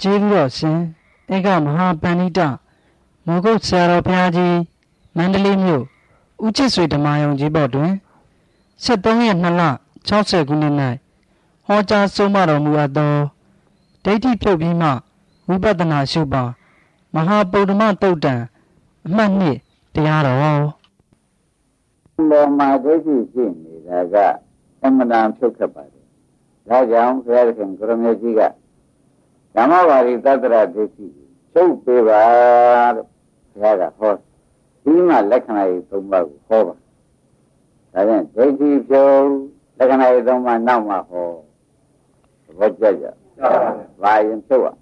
ကျေးဇူးတော်ရှင်ဧကမဟာပဏိတမောဂုတ်ဆရာတော်ဘုရားကြီးမန္တလေးမြို့ဦးချစ်ဆွေဓမ္မယုံကြီးဘော်တွင်73ရက်2လ60ခုနှစ်၌ဟောကြားဆုံးမတော်မူအပ်သောဒိဋ္ဌိဖြုတ်ပြီးမှဝိပဿနာရှုပါမဟာပုဒ္ဓမတုတ်တံအမှတ်နှစ်တရားတော်ဘောမှာဒိဋ္ဌိရှိနေတာကအမှန်တန်ဖြုတ်ခတ်ပါတယ်ဒါကြောင့်ဘုရားခင်ကိုရမေကြီးက ဓမ္မဝါရီသတ္တရဒိဋ္ဌိချုပ်ပေးပါလို့ဘုရားကဟောဒီမှာလက္ခဏာကြီး၃ပါးကိုဟောပါဒါဖြင့်ဒိဋ္ဌိဖြုတ်လက္ခဏာကြီး၃ပါးနောက်မှဟောသဘောကျကြဘာရင်ဖြုတ်อ่ะ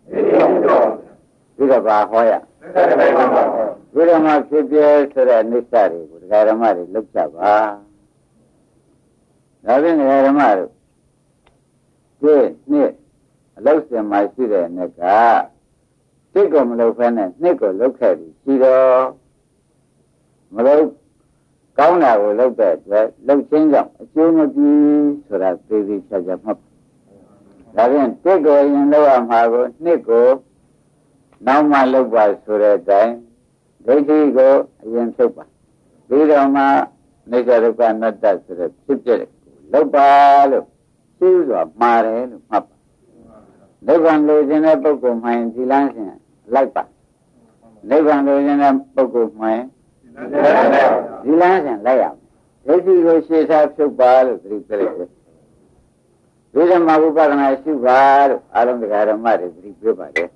ပြီးတော့ဘာဟောရဘုရားမှာဖြစ်ပြဆိုတဲ့အိဋ္ဌတွေကိုဒကာဓမ္မတွေလောက်ကြပါဒါဖြင့်ဒကာဓမ္မတို့ဒီနှစ် အလုတ်စင်မှာရှိတဲ့နှစ်ကတစ်ကိုမလုပ်ဖဲနဲ့နှစ်ကိုလုပ်ခဲ့ပြီရှိတော့မလုပ်ကောင်းတာကိုလုပ်တဲ့အတွက်လုပ်ချင်းကြောင့်အကျိုးမပြီးဆိုတာသိသိချာချာမှတ်ဒါဖြင့်တစ်ကိုရင်လုပ်ရမှာကိုနှစ်ကိုနောက်မှလုပ်ပါဆိုတဲ့အတိုင်းဒိဋ္ဌိကိုအရင်ဖြုတ်ပါပြီးတော့မှနေကြဒုက္ခနတ္တဆိုတဲ့ဖြစ်ဖြစ်လုပ်ပါလို့သိစွာမှားတယ်လို့မှတ်ပါ နိဗ္ဗာန်လိုချင်တဲ့ပုဂ္ဂိုလ်မှရင်ဒီလမ်းစဉ်လိုက်ပါနိဗ္ဗာန်လိုချင်တဲ့ပုဂ္ဂိုလ်မှရင်ဒီလမ်းစဉ်လိုက်ရမယ်ဒိဋ္ဌိကိုရှေ့ထားဖြုတ်ပါလို့သတိပေးလိုက်တယ်ဝိဓမ္မဝိပဿနာရှိပါလို့အာရုံတရားဓမ္မတွေသတိပေးပါတယ်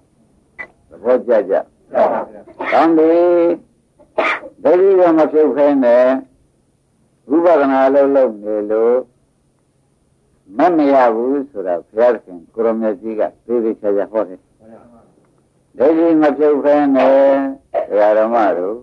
သဘောကျကြ။ကောင်းပြီ။ဒိဋ္ဌိကမဖြုတ်ခဲနဲ့ဝိပဿနာလုံးလုံးနေလို့ မမရဘူးဆိုတာဘုရားရှင်ကိုရမကြီးကသိသိချာချာဟောတယ်။ဒိဋ္ဌိမဖြုတ်ခဲနဲ့တရားဓမ္မတို့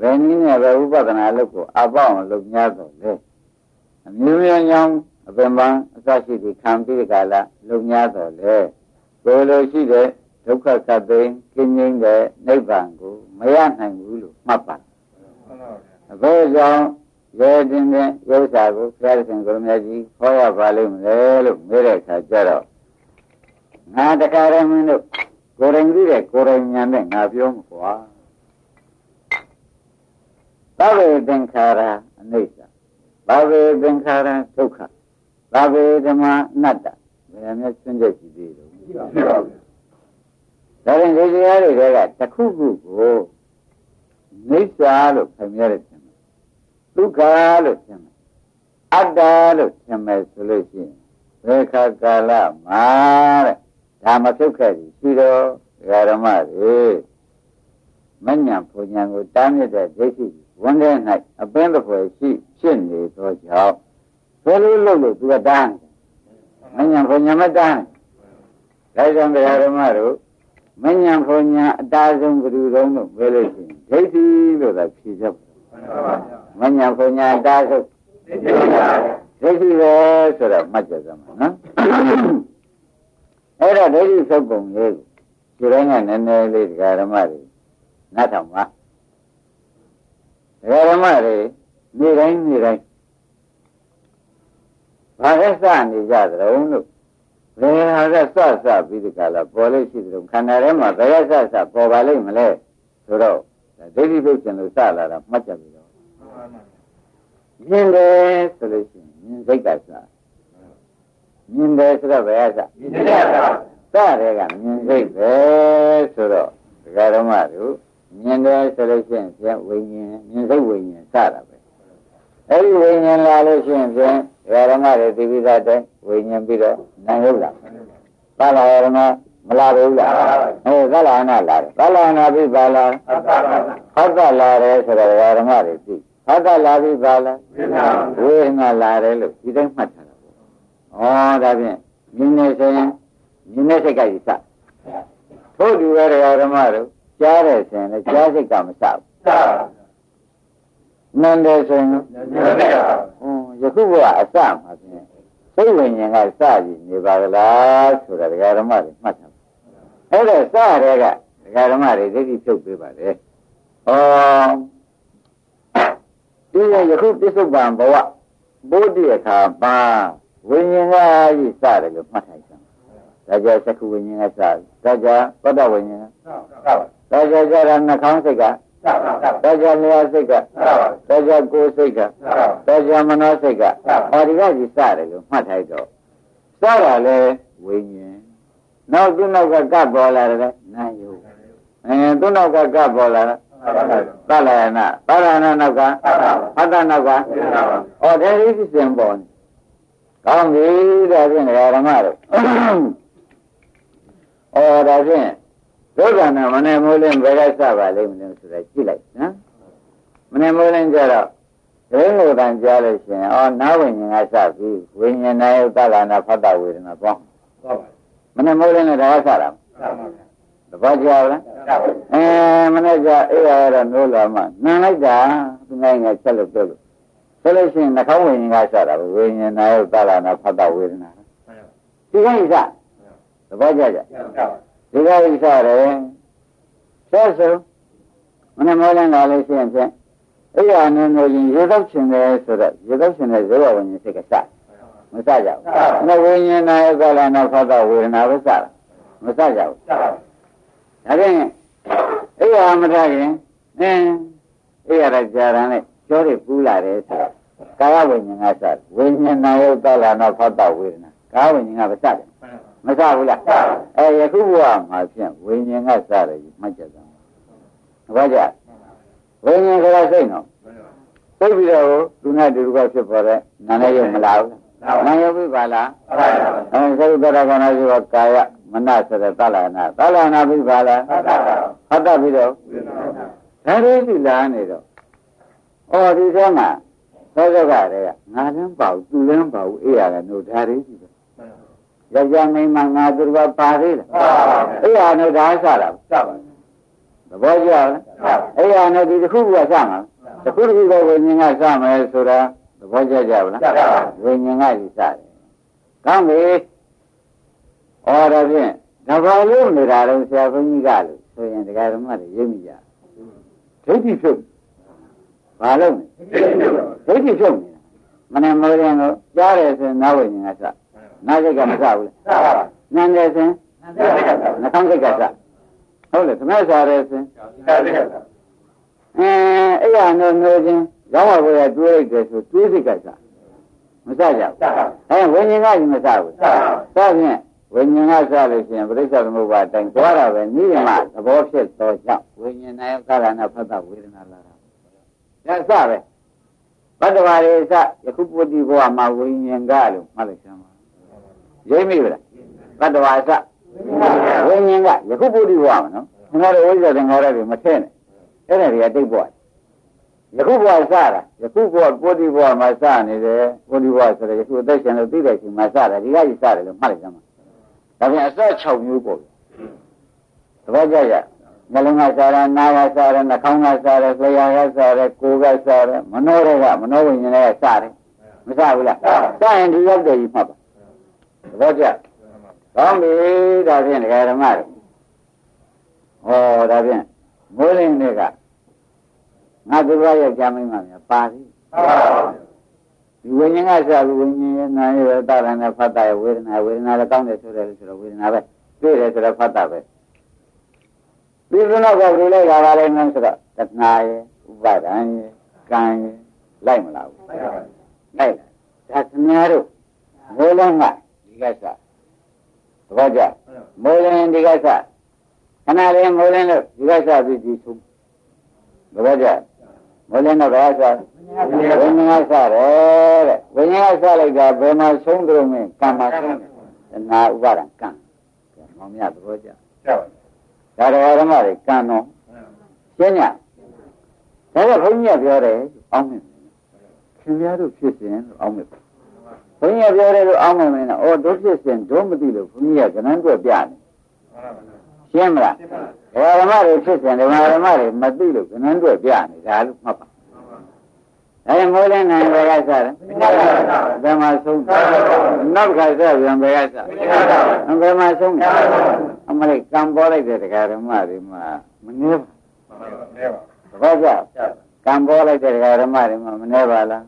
ဘယ်နည်းနဲ့ပဲဥပဒနာလုပ်ကိုအပေါအောင်လုပ်များတော့လေ။အမျိုးမျိုးကြောင့်အပင်ပန်းအစရှိပြီးခံပြီးကြလားလုပ်များတော့လေ။ဘယ်လိုရှိတဲ့ဒုက္ခသတ္တိကင်းငြိမ်းတဲ့နိဗ္ဗာန်ကိုမရနိုင်ဘူးလို့မှတ်ပါ။ဘယ်ကြောင့် ရဲတင်တဲ့ရုပ်စာကိုဘုရားရှင်ကိုမြတ်ကြီးခေါ်ရပါလိမ့်မယ်လို့မေးတဲ့အခါကျတော့ငါတခါရမင်းတို့ကိုယ်ရင်ကြီးတဲ့ကိုယ်ရင်ညာနဲ့ငါပြောမှာကွာသဗ္ဗေသင်္ခါရအနိစ္စသဗ္ဗေသင်္ခါရဒုက္ခသဗ္ဗေဓမ္မအနတ္တဘယ်မှာသင်ချက်ရှိသေးလို့ဒါရင်ဒီတရားတွေကတခုခုကိုနိစ္စလို့ခင်ရတဲ့ ဒုက္ခလို့ထင်မယ်အတ္တလို့ထင်မယ်ဆိုလို့ရှိရင်ဘယ်ခါကာလမှာတဲ့ဒါမဖြုတ်ခဲ့ပြီရှိတော့ဓမ္မတွေမညံပူညာကိုတားမြစ်တဲ့ဒိဋ္ဌိဝန်ထဲ၌အပင်းတစ်ဖွဲ့ရှိဖြစ်နေသောကြောင့်ဘယ်လိုလုပ်လို့သူကတားနေမညံပူညာမတားဒါကြောင့်ဓမ္မတို့မညံပူညာအတားဆုံးဘယ်လိုတော့လို့ပြောလို့ရှိရင်ဒိဋ္ဌိလို့သာဖြေချက် မညာပညာတားဆုံးဒိဋ္ဌိပဲဆိုတော့မှတ်ကြစမ်းပါနော်အဲ့တော့ဒိဋ္ဌိသုတ်ပုံလေးကိုဒီတိုင်းကနည်းနည်းလေးဒကာဓမ္မတွေနားထောင်ပါဒကာဓမ္မတွေနေတိုင်းနေတိုင်းဘာလဲစနေကြသလုံးလို့ဘယ်ဟာကစစပြီးဒီကလာပေါ်လို့ရှိသလုံးခန္ဓာထဲမှာဘယ်ကစစပေါ်ပါလိမ့်မလဲဆိုတော့ဒိဋ္ဌိပုတ်ရှင်လို့စလာတာမှတ်ကြပြီတော့ မြင်တယ်ဆိုလို့ရှိရင်မြင်စိတ်ကစားမြင်တယ်ဆိုတော့ဘယ်ကစားမြင်တယ်စားတဲ့ကမြင်စိတ်ပဲဆိုတော့ဒကာဓမ္မတို့မြင်တယ်ဆိုလို့ရှိရင်ပြန်ဝိညာဉ်မြင်စိတ်ဝိညာဉ်စတာပဲအဲ့ဒီဝိညာဉ်လာလို့ရှိရင်ပြန်ဒကာဓမ္မတွေသိပြီးသားတဲ့ဝိညာဉ်ပြီးတော့နာယုတ်လာပါလာရမမလာဘူးလားဟဲ့သလနာလာတယ်သလနာပြီပါလားဟတ်သလာတယ်ဆိုတော့ဓမ္မတွေသိ ဟတ်သလာပြီပါလားဝေဒနာလာတယ်လို့ဒီတိုင်းမှတ်ထားတာပေါ့ဩဒါဖြင့်မြင်နေဆိုရင်မြင်တဲ့စိတ်ကကြီးစထို့တူပဲဓမ္မတို့ကြားတယ်ဆိုရင်လည်းကြားစိတ်ကမစဘူးနန္တယ်ဆိုရင်ဟွန်းယခုကအစမှာဖြင့်စိတ်ဝိညာဉ်ကစကြည့်နေပါကလားဆိုတာဓမ္မတွေမှတ်ထားအဲ့ဒါစရဲကဒကာဓမ္မတွေဒိဋ္ဌိဖြုတ်ပေးပါတယ်။ဩ ဒီရယခုပစ္စုပန်ဘဝဘုဒ္ဓအခါပါဝိညာဉ်ကကြီးစတယ်လို့မှတ်ထားကြ။ဒဒါကြသက္ခုဝိညာဉ်ကစဒါကြပတ္တဝိညာဉ်ဒါကြကြတာနှာခေါင်းစိတ်ကဒါကြလျှာစိတ်ကဒါကြကိုယ်စိတ်ကဒါကြမနောစိတ်ကဟောဒီကကြီးစတယ်လို့မှတ်ထားတော့စတာလေဝိညာဉ်နောက်သူနောက်ကကပ်ပေါ်လာတယ်နာယုအဲသူနောက်ကကပ်ပေါ်လာတာ သလယနာသလယနာနောက်ကဟတ္တနောက်ကဩဒေဟိစိစံပေါ်နေကောင်းပြီဒါဖြင့်ဓမ္မတို့ဩဒါဖြင့်ဒုက္ခနာမနေမိုးလင်းဘယ်ကစပါလိမ့်မလဲဆိုတာကြည့်လိုက်နော်မနေမိုးလင်းကြတော့ဒိဋ္ဌိတန်ကြားလို့ရှိရင်ဩနာဝိညာဉ်ကစပြီဝိညာဉ်နဲ့ဥဒ္ဒလနာဖတ်တဝေဒနာပေါ့မနေမိုးလင်းနဲ့ဒါကစတာ တပတ်ကြာလားအဲမနေ့ကအေးရတော့နိုးလာမှနန်လိုက်တာသူငယ်ငယ်ချက်လို့ပြောလို့ဆိုလို့ရှိရင်နှာခေါင်းဝိညာဉ်ကစတာပဲဝိညာဉ်နာယုသလနာဖတ်တဝေဒနာဒီကိစ္စသဘောကျကြဒီကိစ္စရတယ်ဆက်စုံမနေ့မောလင်းလာလို့ရှိရင်ဖြင့်အဲ့ရနည်းနည်းရင်ရေတော့ချင်တယ်ဆိုတော့ရေတော့ချင်တဲ့ဇေဝဝိညာဉ်စိတ်ကစမစကြဘူးနဝိညာဉ်နာယုသလနာဖတ်တဝေဒနာပဲစတာမစကြဘူး ဒါဖြင့်အဲ့ရမထရင်အင်းအဲ့ရတာကြာရန်နဲ့ကျောတွေပူးလာတယ်ဆိုတော့ကာယဝိညာဉ်ကစဝိညာဉ်နာယုတလနာဖတ်တဝေဒနာကာယဝိညာဉ်ကမစတယ်မစဘူးလားအဲယခုဘဝမှာဖြင့်ဝိညာဉ်ကစတယ်မှတ်ကြတယ်ဘာကြဝိညာဉ်ကလည်းစိတ်နော်သိပြီးတော့သူနဲ့တူတူကဖြစ်ပေါ်တဲ့နာနဲ့ရုပ်မလားဘူးနာယုတ်ပြီပါလားအဲသုတ္တရကနာရှိကကာယ မနဆိုတဲ့သလနာသလနာပြီပါလားဟတ်တပြီးတော့ဒါလေးဒီလာနေတော့အော်ဒီထဲမှာသောဇကတွေကငါလည်းပေါ့သူလည်းပေါ့အေးရတယ်တို့ဒါလေးရှိတယ်ယောက်ျားမိန်းမငါသူတို့ပါသေးလားအေးရနဲ့ဒါဆတာစပါသဘောကျလားအေးရနဲ့ဒီတစ်ခုကစမှာတစ်ခုတစ်ခုကဝိညာဉ်ကစမယ်ဆိုတာသဘောကျကြပါလားဝိညာဉ်ကကြီးစတယ်ကောင်းပြီ အော်ဒါဖြင့်ဒါဘာလို့နေတာလဲဆရာဘုန်းကြီးကလို့ဆိုရင်တရားဓမ္မတွေရိပ်မိကြဒိဋ္ဌိဖြုတ်ဘာလို့လဲဒိဋ္ဌိဖြုတ်နေတာမနဲ့မိုးရင်ကိုကြားတယ်ဆိုရင်နာဝိညာဉ်ကစနာစိတ်ကမစဘူးလားနန်းတယ်ဆိုရင်နှာခေါင်းစိတ်ကစဟုတ်လေသမက်စားတယ်ဆိုရင်အဲအဲ့ရနိုးနိုးချင်းရောင်းဝယ်ရတွေးလိုက်တယ်ဆိုတွေးစိတ်ကစမစကြဘူးအဲဝိညာဉ်ကကြီးမစဘူးစဖြင့် ဝိညာဉ်ကစလို့ရှိရင်ပြိဿသမုပ္ပါတိုင်သွားတာပဲနိယမသဘောဖြစ်သောကြောင့်ဝိညာဉ်နဲ့ကာရဏဖတ်တာဝေဒနာလာတာဒါစပဲဘတ်တော်ရေစယခုပုတ္တိဘဝမှာဝိညာဉ်ကလို့မှတ်လိုက်စမ်းပါရိပ်မိဗလားဘတ်တော်အစဝိညာဉ်ကယခုပုတ္တိဘဝမှာနော်ငါတို့ဝိဇ္ဇာသင်္ခါရတွေမထည့်နဲ့အဲ့ဒါတွေကတိတ်ဘဝယခုဘဝစတာယခုဘဝပုတ္တိဘဝမှာစနေတယ်ပုတ္တိဘဝဆိုတော့ယခုအသက်ရှင်လို့သိတဲ့ချိန်မှာစတာဒီကကြီးစတယ်လို့မှတ်လိုက်စမ်းပါ ဒါပြန်အစ6မျိုးပေါ့သဘောကျကြနှလုံးကစားရနာကစားရနှာခေါင်းကစားရလျှာကစားရကိုယ်ကစားရမနောရကမနောဝိညာဉ်ကစားတယ်မစားဘူးလားစားရင်ဒီရောက်တယ်ကြီးမှတ်ပါသဘောကျကောင်းပြီဒါဖြင့်ဒကာဓမ္မတွေဟောဒါဖြင့်မိုးလင်းတွေကငါသူရရဲ့ကြာမင်းမှများပါပြီဒီ ဝိညာဉ်ကစားပြီးဝိညာဉ်ရဲ့နာရဲ့တာရဏဖတ်တာရဲ့ဝေဒနာဝေဒနာလည်းကောင်းတယ်ဆိုတယ်ဆိုတော့ဝေဒနာပဲတွေ့တယ်ဆိုတော့ဖတ်တာပဲပြီးတော့ကဘယ်လိုလဲလာပါလိမ့်မယ်ဆိုတော့တဏှာရဲ့ဥပါဒံရဲ့ကံရဲ့လိုက်မလားဘူးလိုက်ဒါခင်ဗျားတို့မိုးလင်းကဒီကစားသဘောကျမိုးလင်းဒီကစားခဏလေးမိုးလင်းလို့ဒီကစားပြီးဒီဆုံးသဘောကျ မိုးလင်းတော့ဘာစားဝိညာဉ်ကစားတယ်တဲ့ဝိညာဉ်ကစားလိုက်တာဘယ်မှာဆုံးကြုံမင်းကံမှာဆုံးတယ်တဏှာဥပါဒံကံမောင်မြတ်သဘောကျဒါတော်ဓမ္မတွေကံတော့ရှင်းညဒါကဘုန်းကြီးကပြောတယ်အောင်းမယ်ခင်ဗျားတို့ဖြစ်စဉ်လို့အောင်းမယ်ဘုန်းကြီးကပြောတယ်လို့အောင်းမယ်မင်းတော့အော်တို့ဖြစ်စဉ်တို့မသိလို့ဘုန်းကြီးကကဏ္ဍတွက်ပြတယ်ရှင်းမလား ဓမ္မတွေဖြစ်စဉ်ဓမ္မဓမ္မတွေမသိလို့ကဏ္ဍတွက်ပြနေဒါလို့မှတ်ပါအဲမိုးလင်းနိုင်ဘယ်ကစားလဲဘယ်မှာဆုံးနောက်ခါစားပြန်ဘယ်ကစားဘယ်မှာဆုံးအမလေးကံပေါ်လိုက်တဲ့တရားဓမ္မတွေမှာမနှဲပါဘာကြောင့်ကံပေါ်လိုက်တဲ့တရားဓမ္မတွေမှာမနှဲပါလား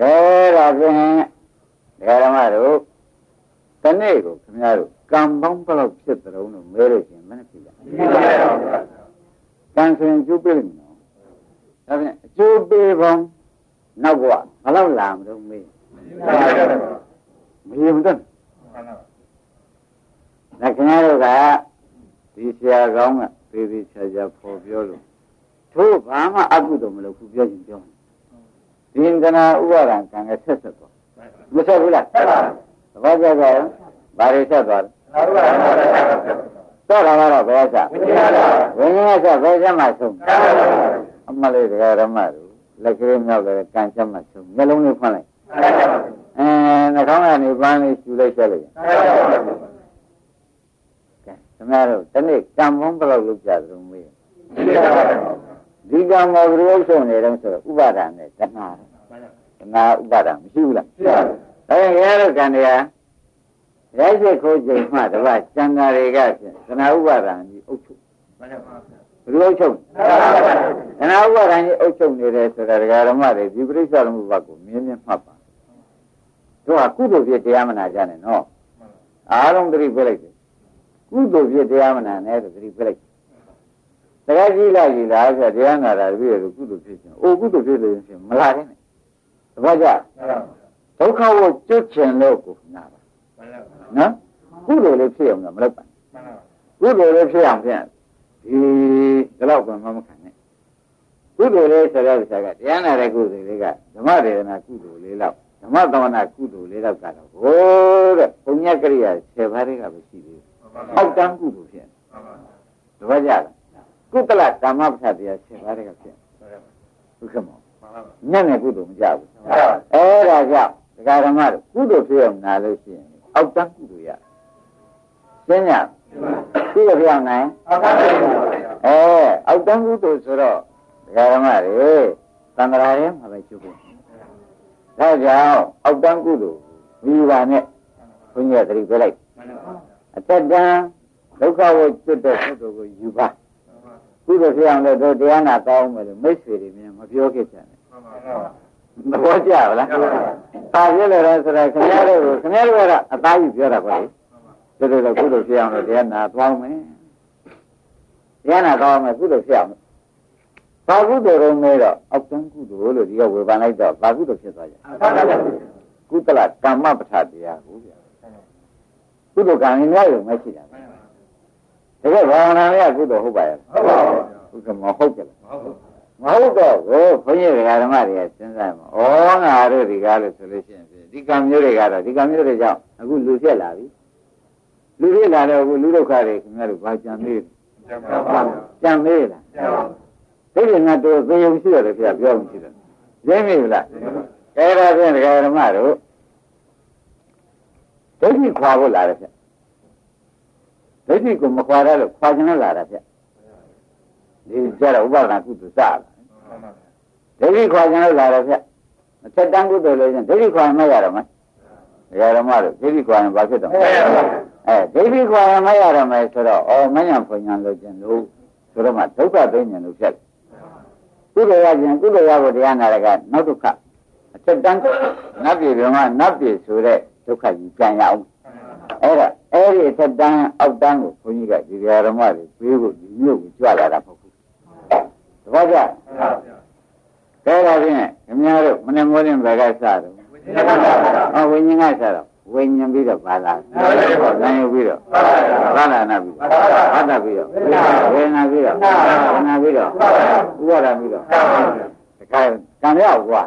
ကဲဒါဖြင့်တရားဓမ္မတို့တနေ့ကိုခင်ဗျားတို့ ကံပေါင်းဘယ်လောက်ဖြစ်တဲ့ုံလို့မဲလို့ရှင်မနဲ့ဖြစ်ရကံဆိုရင်ကျိုးပေးလိမ့်မယ်နော်ဒါဖြင့်အကျိုးပေးပေါင်းနောက်ကဘယ်လောက်လာမလို့မေးမရေမတတ်ဒါခင်ဗျားတို့ကဒီဆရာကောင်းကသေသေးချာချာပေါ်ပြောလို့ထို့ဘာမှအကုသိုလ်မလုပ်ဘူးပြောရင်ပြောဒီကနာဥပါဒံကံကဆက်ဆက်သွားမဆက်ဘူးလားဆက်ပါသဘောကျကြရောဘာတွေဆက်သွားလဲ တော့တာကတော့ဘယ်ဆက်ဝိညာဉ်ဝိညာဉ်ဆက်ဘယ်ဆက်မှဆုံးအမလေးတရားဓမ္မတို့လက်ကလေးမြောက်လည်းကံဆက်မှဆုံးမျက်လုံးလေးဖွင့်လိုက်အဲနှာခေါင်းကနေပန်းလေးရှူလိုက်ဆက်လိုက်ခင်ဗျားတို့တနေ့ကံမုန်းဘယ်လောက်လုပ်ကြသလဲမေးဒီကံမောဘယ်လိုဆုံးနေတော့ဆိုတော့ဥပါဒာနဲ့တဏှာတဏှာဥပါဒာမရှိဘူးလားရှိပါဘူးအဲခင်ဗျားတို့ကံတရား ရိုက်ချက်ခိုးချိန်မှတပတ်စံဃာတွေကဖြင့်တဏှာဥပါဒာကြီးအုပ်ချုပ်ဘယ်လိုအုပ်ချုပ်တဏှာဥပါဒာကြီးအုပ်ချုပ်နေတယ်ဆိုတာဒကာဓမ္မတွေဒီပရိစ္ဆေသမုပ္ပါကိုမြင်းမြင်းမှတ်ပါတို့ကကုသိုလ်ဖြစ်တရားမနာကြနဲ့နော်အားလုံးသတိပြလိုက်တယ်ကုသိုလ်ဖြစ်တရားမနာနဲ့သတိပြလိုက်တရားကြီးလာကြီးလားဆိုတရားနာတာပြီးရကုသိုလ်ဖြစ်ခြင်းအိုကုသိုလ်ဖြစ်လို့ရှင်မလာတဲ့နဲ့သဘောကျဒုက္ခကိုကျွတ်ချင်လို့ကိုနာပါ နော်ကုသိုလ်လေးဖြစ်အောင်မလုပ်ပါကုသိုလ်လေးဖြစ်အောင်ဖြင့်ဒီဒီတော့ကမမခံနဲ့ကုသိုလ်လေးဆိုတဲ့ဥစ္စာကတရားနာတဲ့ကုသိုလ်လေးကဓမ္မဒေသနာကုသိုလ်လေးလောက်ဓမ္မသမဏကုသိုလ်လေးလောက်ကတော့ဟိုးတဲ့ပုညကရိယာ10ပါးတွေကပဲရှိသေးတယ်။အောက်တန်းကုသိုလ်ဖြစ်။တပည့်ကြလားကုသလကာမပဋ္ဌတရား10ပါးတွေကဖြစ်။ဟုတ်ကဲ့မော။ညံ့တဲ့ကုသိုလ်မကြဘူး။အဲဒါကြောင့်ဒကာဓမ္မတို့ကုသိုလ်ဖြစ်အောင်နာလို့ရှိရင် အောက်တန်းကုသိုလ်ရ။ရှင်းညကုသိုလ်ဖြစ်အောင်နိုင်အောက်တန်းကုသိုလ်အဲအောက်တန်းကုသိုလ်ဆိုတော့ဒကာဓမ္မတွေသံဃာရဲမှာပဲကျုပ်ကိုဒါကြောင့်အောက်တန်းကုသိုလ်မိဘနဲ့ဘုန်းကြီးကတတိပြလိုက်အတ္တံဒုက္ခဝိကျွတ်တဲ့ကုသိုလ်ကိုယူပါကုသိုလ်ဖြစ်အောင်လို့တို့တရားနာကောင်းမယ်လို့မိတ်ဆွေတွေများမပြောခဲ့ကြနဲ့ သဘောကျလားပါပြလဲတော့ဆိုတော့ခင်ဗျားတို့ကိုခင်ဗျားတို့ကအသားကြီးပြောတာပါလေတို့တို့ကုသိုလ်ဖြစ်အောင်လို့တရားနာကောင်းမယ်တရားနာကောင်းမယ်ကုသိုလ်ဖြစ်အောင်ဘာကုသိုလ်တော့မဲတော့အောက်တန်းကုသိုလ်လို့ဒီကဝေဖန်လိုက်တော့ဘာကုသိုလ်ဖြစ်သွားကြကုသလကမ္မပဋ္ဌာတရားကိုဗျာကုသိုလ်ကံရင်းများရုံမရှိတာတကယ်ဘာဝနာရကုသိုလ်ဟုတ်ပါရဲ့ဟုတ်ပါဘူးဟုတ်ကဲ့မဟုတ်ကြလား မဟုတ်တော့ဘူးဘုန်းကြီးဓမ္မတွေကစဉ်းစားမှာဩငါတို့ဒီကားလို့ဆိုလို့ရှိရင်ဒီကံမျိုးတွေကတော့ဒီကံမျိုးတွေကြောင့်အခုလူဖြစ်လာပြီလူဖြစ်လာတော့အခုလူဒုက္ခတွေခင်ဗျားတို့ဘာကြံမေးကြံမေးလားသိတယ်ငါတို့သေယုံရှိရတယ်ခင်ဗျာပြောမှရှိတယ်ရင်းမိလားအဲဒါဖြင့်ဓမ္မတို့ဒိဋ္ဌိခွာဖို့လာတယ်ဗျဒိဋ္ဌိကိုမခွာရလို့ခွာခြင်းနဲ့လာတာဗျဒီကြတော့ဥပါဒနာကုသစလာ ဒိဋ္ဌိခွာခြင်းနဲ့လာတယ်ဗျအထက်တန်းကုသိုလ်လို့ချင်းဒိဋ္ဌိခွာမရတော့မယ်ဒကာဓမ္မတို့ဒိဋ္ဌိခွာရင်ဘာဖြစ်တော့အဲဒိဋ္ဌိခွာရင်မရတော့မယ်ဆိုတော့အော်မညာဖွညာလို့ခြင်းလို့ဆိုတော့မှဒုက္ခသိဉ္ဇဉ်လို့ဖြစ်ကုသိုလ်ရခြင်းကုသိုလ်ရဖို့တရားနာရကနောက်ဒုက္ခအထက်တန်းနတ်ပြည်ဘုံကနတ်ပြည်ဆိုတဲ့ဒုက္ခကြီးပြန်ရအောင်အဲ့ဒါအဲ့ဒီအထက်တန်းအောက်တန်းကိုဘုန်းကြီးကဒီဓမ္မတွေပြေးဖို့ဒီမြို့ကိုကြွလာတာမဟုတ် ဘူးတပည့်ကြကဲဒါဖြင့်ခင်ဗျားတို့မနေ့မိုးရင်ဘယ်ကစတော့ဟောဝိညာဉ်ကစတော့ဝိညာဉ်ပြီးတော့ပါလာနိုင်ယူပြီးတော့သာလနာပြီးတော့ဟတ္တပြီးတော့ဝေနာပြီးတော့ဝေနာပြီးတော့ဥပါဒပြီးတော့တခါကံရောက်ကွာ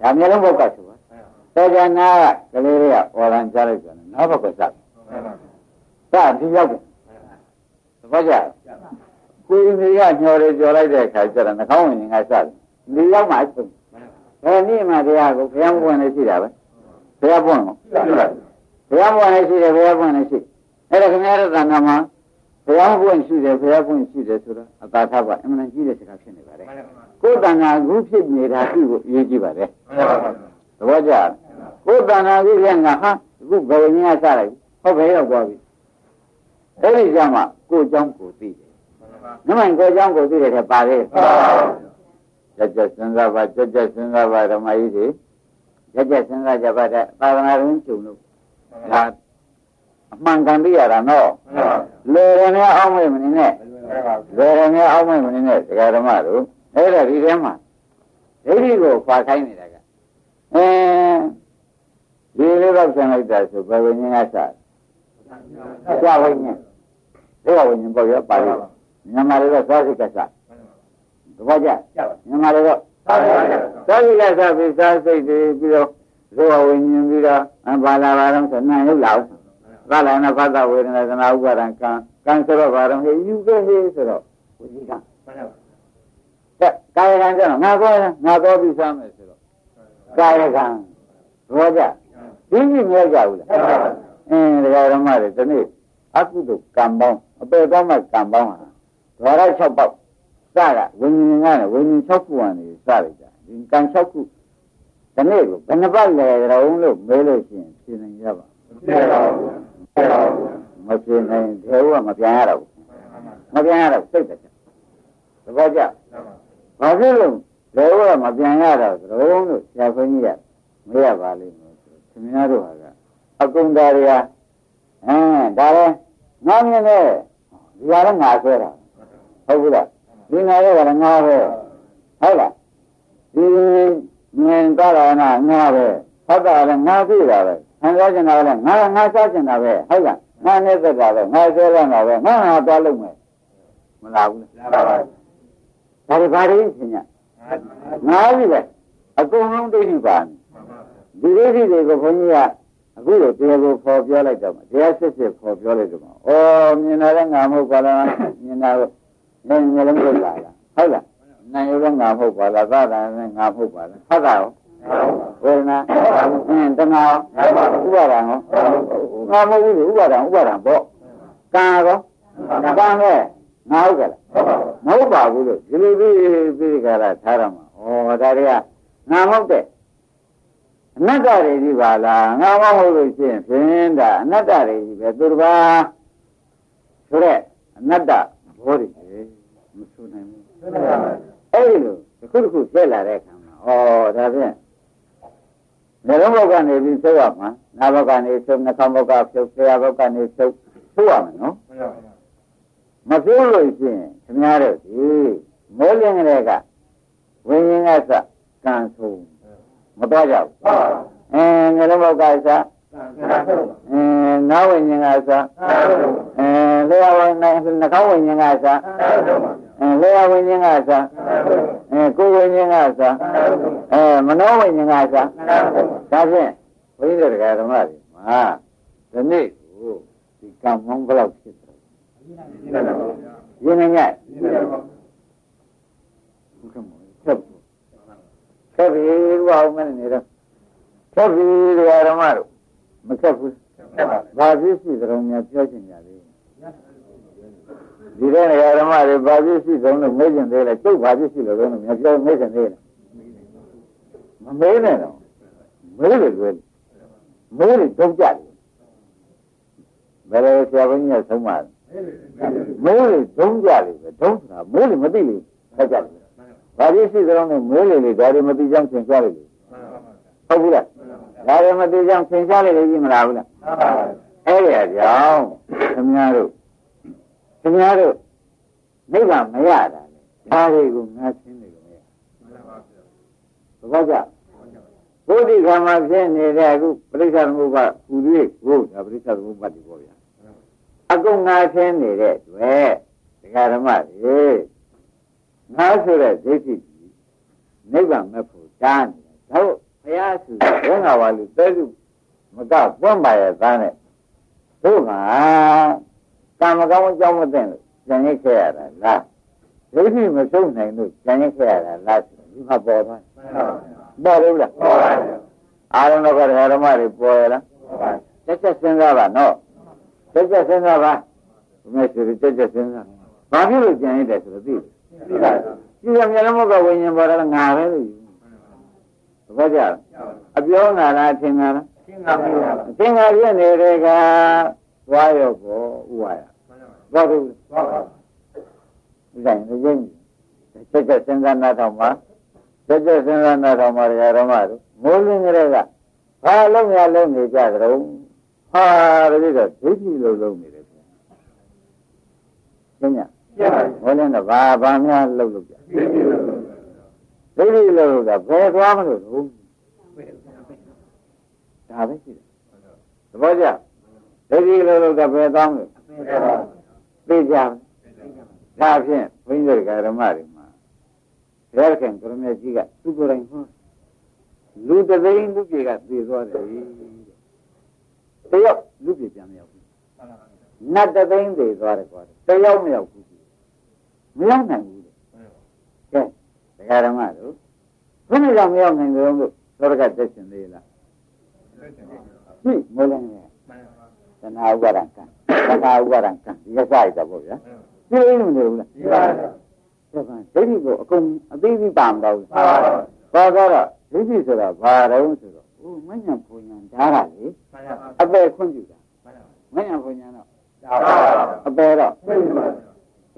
ဒါမျိုးလုံးဘုတ်ကဆိုတော်ကြနာကကလေးတွေကအော်လန်ကြားလိုက်တယ်နောက်ဘက်ကစစဒီရောက်တယ်သဘောကျ ကိုယ်ကြီးကညှော်တယ်ကြော်လိုက်တဲ့အခါကျတော့နှာခေါင်းဝင်ငါစတယ်ဒီရောက်မှအဆုံးဘယ်နည်းမှတရားကိုဘုရားဘုရားနဲ့ရှိတာပဲဘုရားဘုရားဘုရားဘုရားနဲ့ရှိတယ်ဘုရားဘုရားနဲ့ရှိအဲ့ဒါခင်ဗျားတို့သံဃာမှာဘုရားဘုရားရှိတယ်ဘုရားဘုရားရှိတယ်ဆိုတော့အသာထပါအမှန်တန်ကြီးတဲ့စကားဖြစ်နေပါတယ်ကိုယ်တန်ခါအခုဖြစ်နေတာကြည့်ဖို့အရေးကြီးပါတယ်သဘောကျလားကိုယ်တဏ္ဍာကြီးကငါဟာအခုဘယ်နည်းစလိုက်ဟုတ်ပဲရောက်သွားပြီအဲ့ဒီကြမှာကိုယ်เจ้าကိုသိတယ် ် နမန်ကိုယ်เจ้าကိုသိတယ်တဲ့ပါလေကြက်ကြက်စဉ်းစားပါကြက်ကြက်စဉ်းစားပါဓမ္မကြီးတွေကြက်ကြက်စဉ်းစားကြပါတဲ့သာသနာ့ရင်းကျုံလို့ဒါ အမှန်ကန်သိရတာနော်လေရင်လည်းအောင်းမေ့မနေနဲ့လေရင်လည်းအောင်းမေ့မနေနဲ့တရားဓမ္မတို့အဲ့ဒါဒီထဲမှာဒိဋ္ဌိကိုခွာခိုင်းနေတာကအဲဒီလေးတော့ဆင်လိုက်တာဆိုဘယ်ဝိညာဉ်ကစကြဝိညာဉ်ဒီကဝိညာဉ်ပေါ့ရပါလိမ့် မြန်မာတွေတော့သာစိတ်ကစသဘောကျမြန်မာတွေတော့သာစိတ်ကစပြီးသာစိတ်ပြီးပြီးတော့ဇေဝဝိညာဉ်ပြီးတော့ဘာလာပါတော့ဆိုနာရုပ်လောက်သာလနာဖတ်တာဝေဒနာသနာဥပါဒံကံကံဆိုတော့ဘာတော့ဟေးယူခဲ့ဟေးဆိုတော့ဝိဇိကတဲ့ကာယကံကျတော့ငါကောငါကောပြီးစားမယ်ဆိုတော့ကာယကံဘောကြဒီကြီးမြဲကြဘူးလားအင်းတရားဓမ္မတွေဒီနေ့အကုသိုလ်ကံပေါင်းအပေကောင်းမဲ့ကံပေါင်းဟာ ဓဝရ6ပေါက်စကဝိညာဉ်ကလည်းဝိညာဉ်6ခုကနေစလိုက်တာဒီကံ6ခုဒီနေ့ကိုဘယ်နှပတ်လဲကြုံလို့မေးလို့ရှိရင်ဖြေနိုင်ရပါမဖြေနိုင်တယ်ဘုရားမပြန်ရတော့ဘူးမပြန်ရတော့စိတ်တည်းသဘောကျဘာဖြစ်လို့ဘယ်ဘုရားမပြန်ရတော့ကြုံလို့ဆရာခွင်းကြီးကမေးရပါလိမ့်မယ်ဆိုခင်ဗျားတို့ဟာကအကုန်သားတွေကအဲဒါလည်းငါမြင်တယ်ဒီဟာလည်းငါဆွဲတာ ဟုတ်ဘူးလားဒီငါရဲ့ကလည်းငါပဲဟုတ်လားဒီမြင်တော့တာကငါပဲဟုတ်တာလည်းငါသိတာပဲခံစားကျင်တာလည်းငါငါစားကျင်တာပဲဟုတ်လားငါနဲ့သက်တာပဲငါဆွဲရတာပဲငါငါသွားလုပ်မယ်မလားဘူးလားဒါတွေဘာတွေရှင်ညငါပြီပဲအကုန်လုံးဒိဋ္ဌိပါဒီဒိဋ္ဌိတွေကိုဘုန်းကြီးကအခုတော့တရားကိုခေါ်ပြောလိုက်တော့တရားစစ်စစ်ခေါ်ပြောလိုက်တော့ဩမြင်တာလည်းငါမဟုတ်ပါလားမြင်တာ လည်းငါမျိုးလုံးဖြစ်လာလားဟုတ်လားနိုင်ရောငါမဟုတ်ပါလားသာသာနဲ့ငါမဟုတ်ပါလားဟုတ်တာရောဝေဒနာအင်းတဏှာဥပါဒံရောငါမဟုတ်ဘူးဥပါဒံဥပါဒံပေါ့ကံရောကံနဲ့ငါဟုတ်ကလားမဟုတ်ပါဘူးလို့ဒီလိုပြီးပြီးကြတာထားရမှာဩဒါတွေကငါမဟုတ်တဲ့အနတ္တတွေကြီးပါလားငါမဟုတ်လို့ရှိရင်ဖြင့်ဒါအနတ္တတွေကြီးပဲသူတစ်ပါးဆိုတဲ့အနတ္တဘောတွေ မဆိုနိုင်ဘူးအဲ့ဒီလိုတစ်ခုတစ်ခုဆက်လာတဲ့အခါမှာဩဒါဖြင့်နေလုံးဘုတ်ကနေပြီးသိရမှာနာဘုတ်ကနေသိနှခမ်းဘုတ်ကဖြုတ်ဆရာဘုတ်ကနေဖြုတ်သိရမယ်နော်မသိလို့ရှိရင်ခင်ဗျားတို့ဒီမိုးလင်းကလေးကဝိညာဉ်ကစကံဆုံးမတော့ကြဘူးအင်းငလုံးဘောက်ကစား အင်းနာဝိညာဉ်ကစားအင်းလေဝိညာဉ်နှကောင်းဝိညာဉ်ကစားအင်းလေဝိညာဉ်ကစားအင်းကိုယ်ဝိညာဉ်ကစားအဲမနောဝိညာဉ်ကစားဒါဖြင့်ဘုန်းကြီးတို့တရားဓမ္မတွေမှာဒီနေ့ကိုဒီကံမောင်းဘလောက်ဖြစ်တယ်ရင်းနေညဘုရားမောဆက်ခက်ပြီဘုရားမနေတော့ခက်ပြီတရားဓမ္မတို့ မခက်ဘူးဘာဖြစ်ရှိကြုံများပြောချင်ကြလေဒီတဲ့တရားဓမ္မတွေဘာဖြစ်ရှိကြုံလို့မေးချင်သေးလဲကျုပ်ဘာဖြစ်ရှိလို့လို့များပြောမေးချင်သေးလဲမမေးနဲ့တော့မေးတယ်ကွယ်မေးတယ်တုံးကြတယ်ဘယ်လိုဆရာဘုန်းကြီးကဆုံးမလဲမေးတယ်တုံးကြတယ်ပဲတုံးဆိုတာမေးတယ်မသိဘူးခက်ကြတယ်ဘာဖြစ်ရှိကြုံလို့မေးလေလေဒါတွေမသိကြောင်းသင်ကြားလိုက်လေ ဟုတ်ဘူးလားဒါတွေမသိကြောင်းသင်ကြားလိုက်လေကြီးမလားဘူးလားအဲ့ဒီအကြောင်းခင်ဗျားတို့ခင်ဗျားတို့နိဗ္ဗာန်မရတာလေဒါတွေကိုငါရှင်းနေလို့မရဘူးဘာကြောင့်ဘုဒ္ဓခါမှာဖြစ်နေတဲ့အခုပရိစ္ဆေသမုပ္ပါပူရိဘုရားပရိစ္ဆေသမုပ္ပါတိပေါ့ဗျာအကုန်ငါရှင်းနေတဲ့တွေ့ဒကာဓမ္မတွေငါဆိုတဲ့ဒိဋ္ဌိကြီးနိဗ္ဗာန်မဲ့ဖို့တားနေတာတော့ ဘုရားဆိုဘုငါဝါလူတဲစုမကပွင့်ပါရဲ့သားနဲ့တို့ကကာမကောင်းအကြောင်းမသိလို့ဉာဏ်ရစ်ခဲ့ရတာလားဒိဋ္ဌိမဆုံးနိုင်လို့ဉာဏ်ရစ်ခဲ့ရတာလားဒီမှာပေါ်သွားပေါ်လို့လားပေါ်ပါဘူးအာရုံတော့ကဓမ္မတွေပေါ်ရလားတက်ချက်စဉ်းစားပါနော်တက်ချက်စဉ်းစားပါဘုရားဆိုတက်ချက်စဉ်းစားဘာဖြစ်လို့ဉာဏ်ရစ်တယ်ဆိုတော့သိတယ်သိပါဘူးဒီကမျက်လုံးကဝိညာဉ်ပေါ်တာငါပဲလို့ သဘောကျလားအပြောငါလားအထင်ငါလားအထင်ငါပါအထင်ငါပြနေတဲ့ကသွားရောကိုဥပါရဘာလို့ဘာလို့ဒါနဲ့ရင်းချက်ချက်စဉ်းစားနာထောင်ပါချက်ချက်စဉ်းစားနာထောင်ပါရဓမ္မတို့မိုးလင်းကလေးကဘာလုံးရလုံးနေကြကြတော့ဟဟာတတိတော့ဒိဋ္ဌိလုံးလုံးနေတယ်ခင်ဗျာရှင်းညဘယ်လဲတော့ဘာဘာများလှုပ်လို့ကြဒိဋ္ဌိလုံးလုံး ဒိဋ္ဌိလုံးလုံးကဘယ်သွားမလို့တော့ဒါပဲရှိတယ်သဘောကျဒိဋ္ဌိလုံးလုံးကဘယ်သွားမလို့သိကြဒါဖြင့်ဘုန်းကြီးတို့ဓမ္မတွေမှာဘုရားခင်ကရမေကြီးကသူကိုယ်တိုင်ဟောလူတသိန်းလူပြေကသေသွားတယ်တယောက်လူပြေပြန်မရောက်ဘူးနတ်တသိန်းသေသွားတယ်ကွာတယောက်မရောက်ဘူးမရောက်နိုင်ဘူးတဲ့ ကဲတရားဓမ္မတို့ဘယ်နဲ့ကြောင့်မရောက်နိုင်ကြလို့သောရကတက်ရှင်သေးလားရှိမလို့လည်းသနာဥပါဒံကံသနာဥပါဒံကံဒီကစားရတော့ပေါ့ဗျာသိနေမလို့လားသိပါတယ်ဒါကဒိဋ္ဌိကိုအကုန်အသေးသေးပါမတော့ဘူးပါတော့တော့ဒိဋ္ဌိဆိုတာဘာတော့ဆိုတော့ဟိုမညံပူညံဓာတာလေအပယ်ခွင့်ပြုတာမညံပူညံတော့အပယ်တော့ခွင့်ပြုပါ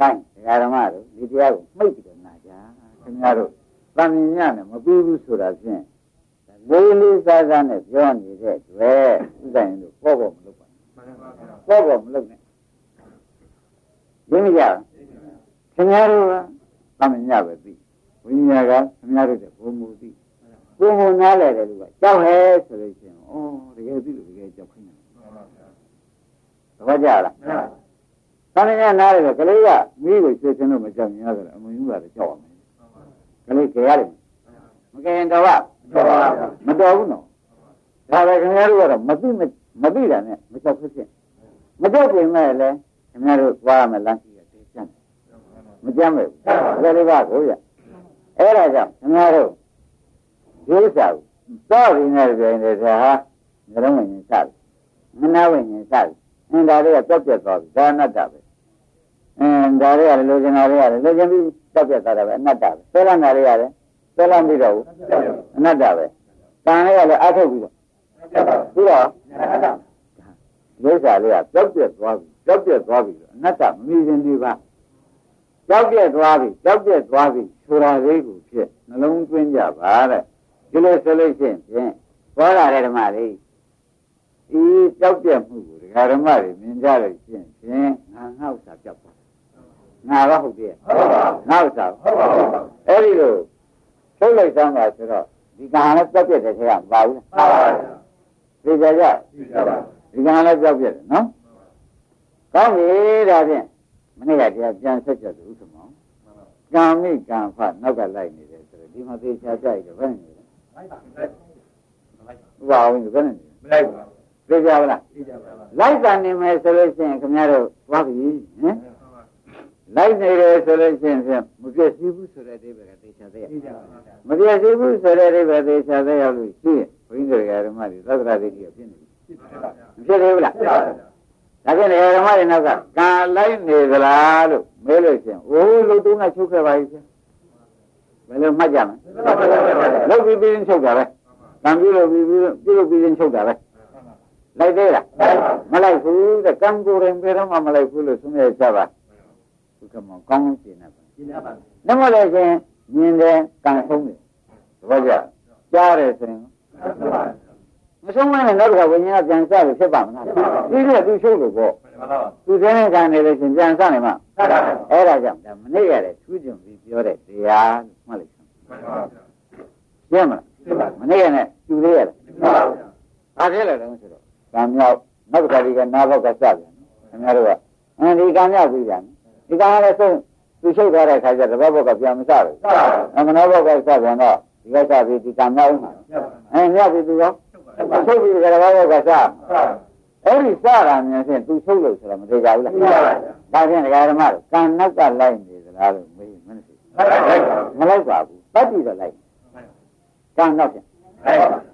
တိုင်းဒကာဓမ္မတို့ဒီတရားကိုမှိတ်ပြီးတော့နာကြ ခင်ဗျားတို့တန်မြင်ညနဲ့မပြီးဘူးဆိုတာဖြင့်လေးလေးစားစားနဲ့ပြောနေတဲ့တွေ့ဥဒ္ဒရင်တို့ပေါ့ပေါ့မလုပ်ပါဘူးပေါ့ပေါ့မလုပ်နဲ့ရင်းမကြခင်ဗျားတို့ကတန်မြင်ညပဲပြီးဝိညာဉ်ကခင်ဗျားတို့ကဘုံမူသိကိုယ်ကိုနားလဲတယ်လူကကြောက်ဟဲဆိုလို့ရှိရင်ဩတကယ်သိလို့တကယ်ကြောက်ခိုင်းတယ်သဘောကျလားသံဃာနားတယ်ကလေးကမိကိုဆွေးချင်းလို့မကြောက်ရင်ရတယ်အမွေယူရတယ်ကြောက်အောင် ကလေးကြရတယ်မကြရင်တော့မတော်ဘူးနော်ဒါပဲခင်ဗျားတို့ကတော့မသိမသိတာနဲ့မကြောက်ဖြစ်ဖြစ်မကြောက်ပြင်မဲ့လည်းခင်ဗျားတို့သွားရမယ်လမ်းရှိတယ်ကျန်မကြမ်းပဲဒါလေးပါကိုရအဲ့ဒါကြောင့်ခင်ဗျားတို့ဒီဥစ္စာကိုသောရင်းနဲ့ပြင်နေတာဟာငရုံးဝင်ရင်စတယ်မနာဝင်ရင်စတယ်အင်းဒါတွေကပြတ်ပြတ်သွားပြီဒါအနတ္တပဲအင်းဒါတွေကလည်းလိုချင်တာတွေရတယ်လိုချင်ပြီး ပြတ်ပြတ်သွားတာပဲအနတ္တပဲဆွဲလန်းတာတွေရတယ်ဆွဲလန်းပြီးတော့အနတ္တပဲတန်လေးကလည်းအထုတ်ပြီးတော့ပြီးတော့ဒီဥစ္စာလေးကပြတ်ပြတ်သွားပြီပြတ်ပြတ်သွားပြီအနတ္တမမီရင်ဒီပါကြောက်ပြက်သွားပြီကြောက်ပြက်သွားပြီဆိုတာလေးကိုဖြစ်နှလုံးသွင်းကြပါတဲ့ဒီလိုဆိုလို့ရှိရင်ဖြင့်ဘောလာတဲ့ဓမ္မလေးဒီကြောက်ပြက်မှုကိုဒကာဓမ္မတွေမြင်ကြလို့ရှိရင်ဖြင့်ငါငေါ့စာကြောက်ပါ ငါတော့ဟုတ်တယ်ဟုတ်ပါဘူးငေါ့စာဟုတ်ပါဘူးအဲ့ဒီလိုထုတ်လိုက်စမ်းပါဆိုတော့ဒီကံလည်းကြောက်ပြက်တဲ့ထဲကမပါဘူးလားပါပါဘူးသိကြကြသိကြပါဒီကံလည်းကြောက်ပြက်တယ်နော်ကောင်းပြီဒါဖြင့်မနေ့ကတရားပြန်ဆက်ချက်သူဥက္ကမောင်ကာမိကံဖနောက်ကလိုက်နေတယ်ဆိုတော့ဒီမှာသေချာကြိုက်တယ်ဘယ်နဲ့လဲလိုက်ပါလိုက်ပါဘူးဘယ်နဲ့မလိုက်ပါဘူးသိကြပါလားသိကြပါပါလိုက်တာနေမယ်ဆိုလို့ရှိရင်ခင်ဗျားတို့သွားပြီဟင် လိုက်နေတယ်ဆိုလို့ရှိရင်မပြည့်စည်ဘူးဆိုတဲ့အိဗယ်ကသေချာသေးရမပြည့်စည်ဘူးဆိုတဲ့အိဗယ်သေချာသေးရလို့ရှိရင်ဘုန်းကြီးတို့ဓမ္မတွေသက္ကရာဒိဋ္ဌိကဖြစ်နေပြီမဖြစ်သေးဘူးလားဒါဖြင့်ဓမ္မတွေနောက်ကကာလိုက်နေသလားလို့မေးလို့ရှင်အိုးလူတုံးကချုပ်ခဲ့ပါပြီရှင်ဘယ်လိုမှတ်ကြမလဲလုပ်ပြီးပြီးချင်းချုပ်တာပဲတန်ပြီးလို့ပြီးပြီးပြုလုပ်ပြီးချင်းချုပ်တာပဲလိုက်သေးလားမလိုက်ဘူးတဲ့ကံကိုယ်ရင်ဘယ်တော့မှမလိုက်ဘူးလို့သုံးရကြပါ ဘုကမောကောင်းကောင်းရှင်းနေပါရှင်းနေပါနမလည်းရှင်မြင်တယ်ကံဆုံးတယ်တပည့်ကြကြားတယ်ဆိုရင်မဆုံးမနဲ့နောက်တစ်ခါဝိညာဉ်ကပြန်စလို့ဖြစ်ပါမလားဒီလိုသူချုပ်လို့ပေါ့သူစင်းခံနေလို့ရှင်ပြန်စနိုင်မှာအဲ့ဒါကြောင့်ဒါမနေ့ရတယ်ထူးချွန်ပြီးပြောတဲ့တရားမှတ်လိုက်ရှင်းမလားမနေ့ကနဲ့ကျူသေးရတယ်အားဖြစ်လိုက်တယ်ဆိုတော့ကံမြောက်နောက်တစ်ခါဒီကနာဘောက်ကစပြန်ခင်ဗျားတို့ကအင်းဒီကံမြောက်ပြီးပြန် ဒီကံလည်းဆုံးသူချုပ်သွားတဲ့ခါကျတပတ်ဘောက်ကပြန်မစဘူးအမနောဘောက်ကစပြန်တော့ဒီကစပြီးဒီကံမြောက်မှာအဲမြောက်ပြီးသူရောချုပ်ပြီးကြရပါဘောကစားအဲ့ဒီစားတာမြန်ဖြင့်သူချုပ်လို့ဆိုတော့မသေးကြဘူးလားဒါဖြင့်ဒကာဓမ္မတို့ကံနောက်ကလိုက်နေသလားလို့မေးမင်းသိမလိုက်ပါဘူးတတ်ပြီးတော့လိုက်ကံနောက်ဖြင့်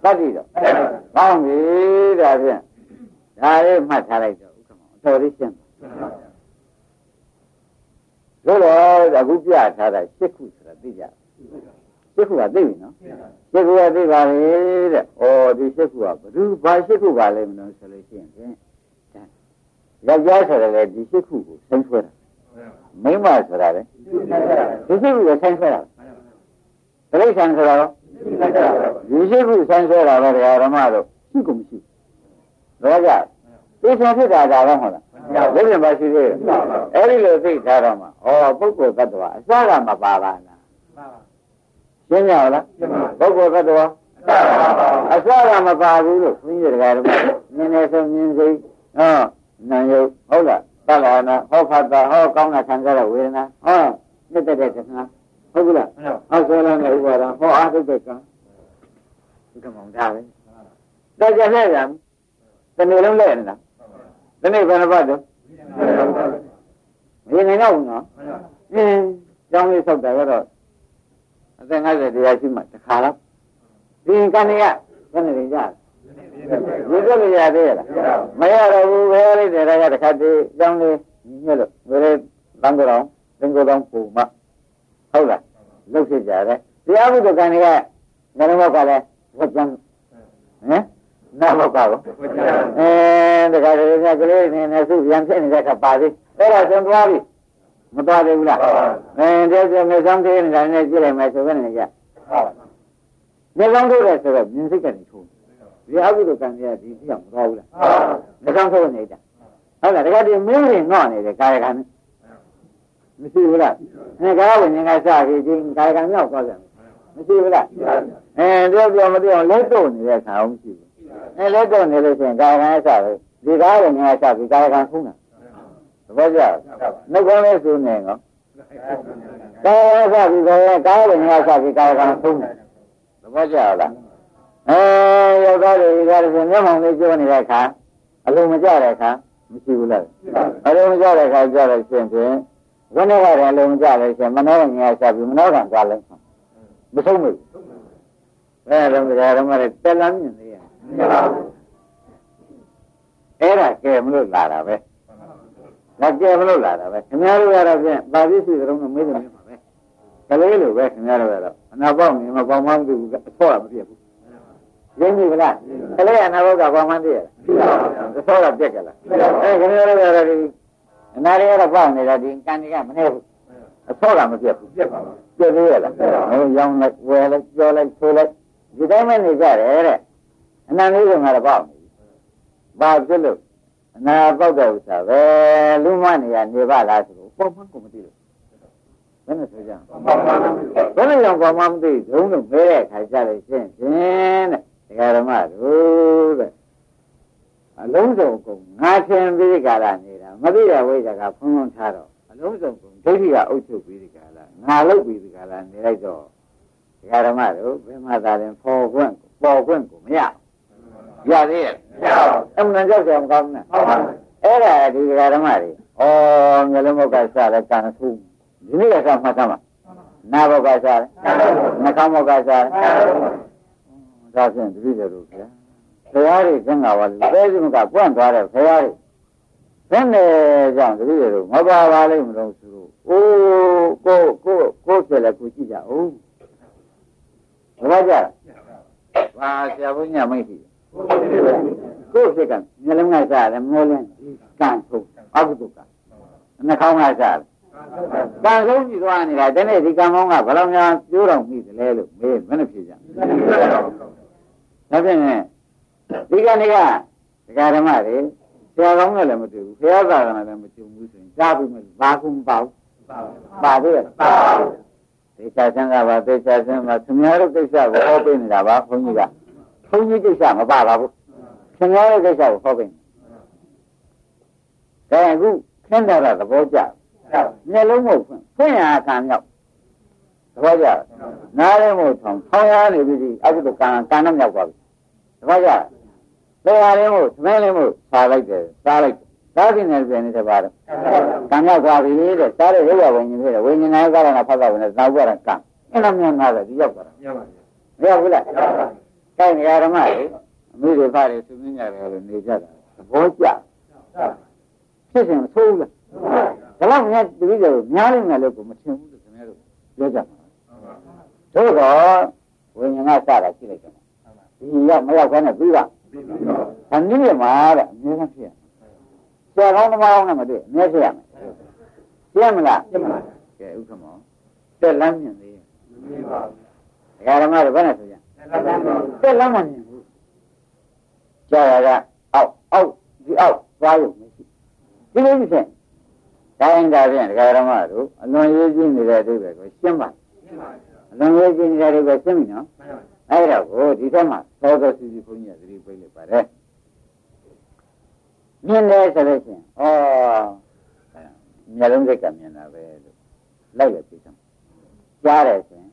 တတ်ပြီးတော့ကောင်းပြီဒါဖြင့်ဒါလေးမှတ်ထားလိုက်တော့ဥက္ကမောအတော်လေးရှင်း လို့တော့အခုပြထားတာရှစ်ခုဆိုတာသိကြရှစ်ခုကသိပြီနော်ရှစ်ခုကသိပါလေတဲ့ဩဒီရှစ်ခုကဘယ်သူဘာရှစ်ခုပါလဲမလို့ဆိုလို့ရှိရင်ဖြင့်ယောက်ျားဆိုရလေဒီရှစ်ခုကိုဆင်းဆွဲတာမိန်းမဆိုတာလေဒီရှစ်ခုကိုဆင်းဆွဲတာတိရစ္ဆာန်ဆိုတာရောဒီရှစ်ခုဆင်းဆွဲတာပဲဓမ္မတို့ရှိကုန်မရှိတော့ကြ သိချင်ဖြစ်တာဒါပဲမဟုတ်လားဘယ်ပြန်ပါရှိသေးလဲအဲ့ဒီလိုသိထားတော့မှဩပုဂ္ဂိုလ်တ attva အစကမပါပါလားရှင်းကြလားပုဂ္ဂိုလ်တ attva အစကမပါဘူးလို့ဘုန်းကြီးတရားတော်နည်းနည်းဆုံးမြင်စိဟောနာယုတ်ဟုတ်လားသလနာဟောဖတ်တာဟောကောင်းတာခံကြတဲ့ဝေဒနာဟောမြတ်တဲ့ကနာဟုတ်ကလားဟောဆိုလာတဲ့ဥပါဒဟောအာသုတ်ကံဒီကမောင်တာပဲတော့ကြတဲ့ကံတနေ့လုံးလဲနေတာ တနေ့ဘယ်နှပတ်တော့မင်းနေတော့ဘူးနော်အင်းကျောင်းလေးဆောက်တာကတော့အသက်50တရားရှိမှတခါတော့ဒီကနေ့ကဘယ်နဲ့ကြလဲဒီလိုလည်းရသေးရလားမရတော့ဘူးဘယ်လိုက်တယ်ကတခါတည်းကျောင်းလေးညက်လို့ဘယ်လဲတန်းကြအောင်သင်္ကိုယ်တော်ပူမဟုတ်လားလှုပ်ဖြစ်ကြတယ်တရားဘုဒ္ဓကံတွေကငရမောကလည်းဝတ်ကြမ်းဟမ် နာမောကကောအဲတခါတည်းကကလေးနေနေစုပြန်ဖြစ်နေတဲ့ခါပါသေးအဲ့ဒါသင်သွားပြီမသွားသေးဘူးလားအဲဒီကျမေဆောင်သေးနေတာနဲ့ကြည့်လိုက်မယ်ဆိုရင်လည်းကြမေဆောင်သေးတယ်ဆိုတော့မြင်စိတ်ကနေထိုးဒီအဘိဓိကံကြီးကဒီပြောင်းမသွားဘူးလားမေဆောင်ထိုးနေတာဟုတ်လားတခါတည်းမင်းရင်ငေါ့နေတယ်ကာယကံနဲ့မရှိဘူးလားအဲကာယဝိညာဉ်ကစပြီးဒီကာယကံမြောက်သွားပြန်မရှိဘူးလားအဲပြောပြောမပြောလက်တော့နေတဲ့ခါအောင်မရှိဘူး အဲလက်တော့နေလို့ရှိရင်ကာယကံအစပဲဒီကာယဝိညာဉ်ကစပြီးကာယကံဖုံးတာသဘောကျနှုတ်ကောင်းလေးဆိုနေနော်ကာယကစပြီးကာယကာယဝိညာဉ်ကစပြီးကာယကံဖုံးတယ်သဘောကျလားအဲရောက်သားတွေဒီကားတွေမျက်မှောင်လေးကျိုးနေတဲ့အခါအလုံးမကြတဲ့အခါမရှိဘူးလားအလုံးမကြတဲ့အခါကြလို့ရှိရင်ဖြင့်ဝိနည်းကလည်းအလုံးမကြလို့ရှိရင်မနောကညာဆက်ပြီးမနောကံသွားလိုက်မဆုံးဘူးအဲတော့ဒီဓမ္မတွေတက်လမ်းမြင်သေးရ အဲ့ဒါကဲမလို့လာတာပဲဒါကဲမလို့လာတာပဲခင်ဗျားတို့ကတော့ဖြင့်ပါဠိစီတုံးကမေးတယ်မြင်ပါပဲကလေးလိုပဲခင်ဗျားတို့ကတော့အနာပေါက်နေမှာပေါက်မှမသိဘူးအဖော့ကမပြည့်ဘူးရင်းပြီလားကလေးအနာဘောကပေါက်မှသိရလားသိပါဘူးအဖော့ကပြက်ကလားအဲခင်ဗျားတို့ကတော့ဒီအနာတွေကတော့ပေါက်နေတာဒီကံတွေကမနေဘူးအဖော့ကမပြက်ဘူးပြက်ပါဘူးပြက်သေးရလားဟိုရောင်းလိုက်ဝယ်လိုက်ကြောလိုက်ဆိုလိုက်ဒီတိုင်းပဲနေကြတယ်တဲ့ အနာမျိုးကငါတော့ပေါက်နေဘာဖြစ်လို့အနာပေါက်တဲ့ဥစ္စာပဲလူမနေရနေပါလားဆိုတော့ပေါက်မှကိုမသိလို့ဘယ်နဲ့ဆိုကြဘယ်နဲ့ကြောင့်ပေါက်မှမသိဒုံးလို့မဲတဲ့ခါကြလို့ရှင်းရှင်းတဲ့ဒကာဓမ္မတို့တဲ့အလုံးစုံကုန်ငါသင်ပြီးကြလာနေတာမသိတဲ့ဝိဇ္ဇာကဖုံးဖုံးထားတော့အလုံးစုံကုန်ဒိဋ္ဌိကအုပ်ချုပ်ပြီးကြလာငါလုတ်ပြီးကြလာနေလိုက်တော့ဒကာဓမ္မတို့ဘယ်မှာသာရင်ဖော်ခွင့်ပေါ်ခွင့်ကိုမရ ရသေးရဲ့မရပါဘူးအမှန်ကြောက်ကြမကောင်းနဲ့ဟုတ်ပါဘူးအဲ့ဒါဒီဒကာဓမ္မတွေဩမျိုးလုံးဘုတ်ကစလဲကံထုဒီနေ့ကစမှတ်သမှာနာဘုတ်ကစလဲနှကောင်းဘုတ်ကစလဲဒါဖြင့်တပည့်တော်တို့ဗျာဘုရားတွေသင်္ဃာဝါလဲစမကပွန့်သွားတဲ့ဘုရားတွေဘယ်နဲ့ကြောင့်တပည့်တော်မပါပါလိမ့်မလို့ဆိုလို့အိုးကိုကိုကိုဖြစ်လဲကိုကြည့်ကြအောင်ဘာကြဘာဆရာဘုညာမိတ်ရှိ ကိုဖြစ်ကမျက်လုံးကစားတယ်မောလင်းကံထုတ်အကုတုကနှာခေါင်းကစားတယ်ကံဆုံးကြည့်သွားနေတာဒီနေ့ဒီကံမောင်းကဘယ်လိုများကျိုးတော်မိသလဲလို့မေးမနှဖြစ်ကြဒါဖြင့်ဒီကနေ့ကဒကာဓမ္မတွေဆရာကောင်းကလည်းမတွေ့ဘူးဆရာသာကလည်းမကြုံဘူးဆိုရင်ကြားပြီးမှဘာကုမပေါ့ပါသေးရဲ့ပါသေချာဆန်းကပါသေချာဆန်းပါသူများတို့ကိစ္စကိုဟောပေးနေတာပါဘုန်းကြီးက ဘုန်းကြီးကိစ္စမပါပါဘူးသူများတို့ကိစ္စကိုဟောပေးနေဒါအခုခင်းတာသဘောကျမျက်လုံးမဟုတ်ဖွင့်ရခံမြောက်သဘောကျနားလည်းမဟုတ်ထောင်ထောင်ရနေပြီအကုသိုလ်ကံကံတော့မြောက်သွားပြီသဘောကျတရားလည်းမဟုတ်သမင်းလည်းမဟုတ်စားလိုက်တယ်စားလိုက်စားခြင်းနဲ့ပြန်နေတဲ့ပါတော့ကံရောက်သွားပြီတဲ့စားတဲ့ရုပ်ရဝိညာဉ်ဖြစ်တယ်ဝိညာဉ်နဲ့ကာရဏဖတ်တာဝင်တဲ့နောက်ဘက်ကကံအဲ့လိုမျိုးနာတယ်ဒီရောက်သွားတာမရောက်ဘူးလား ကိုင်းနေရာဓမ္မလေအမိတွေဖားတွေသူမင်းကြတယ်လို့နေကြတာသဘောကျဖြစ်စဉ်မဆိုးဘူးလားဒါတော့မြတ်တပည့်တော်များလိမ့်မယ်လို့ကိုမထင်ဘူးလို့ခင်ဗျားတို့ပြောကြမှာတို့တော့ဝိညာဉ်ကစတာရှိလိုက်တယ်ဒီရောက်မရောက်ခဲနဲ့ပြီးပါ။အနည်းမှာတဲ့အများကြီးဖြစ်ရမယ်။ဆရာကောင်းသမားကောင်းနဲ့မတွေ့အများကြီးရမယ်။ပြမလားပြမလား။ကဲဥက္ကမောတက်လမ်းမြင်သေးရဲ့။မြင်ပါဘူး။ဒကာဓမ္မတွေဘယ်နဲ့ဆိုကြ။ တက်လမ်းမမြင်ဘူး။ကြာရကအောက်အောက်ဒီအောက်ဘသွားရုံမရှိဒီလိုဖြစ်ဖြစ်တိုင်းဒါဖြင့်ဒကာရမတို့အလွန်ရေးကြီးနေတဲ့အဓိပ္ပာယ်ကိုရှင်းပါအလွန်ရေးကြီးနေတဲ့အဓိပ္ပာယ်ရှင်းပြီနော်အဲ့တော့ကိုဒီထက်မှသောသောစီစီဘုန်းကြီးကသတိပေးလိုက်ပါတယ်မြင်တယ်ဆိုလို့ရှိရင်ဩမျက်လုံးစိတ်ကမြင်တာပဲလို့လိုက်ရပြီဆုံးကြားတယ်ဆိုရင်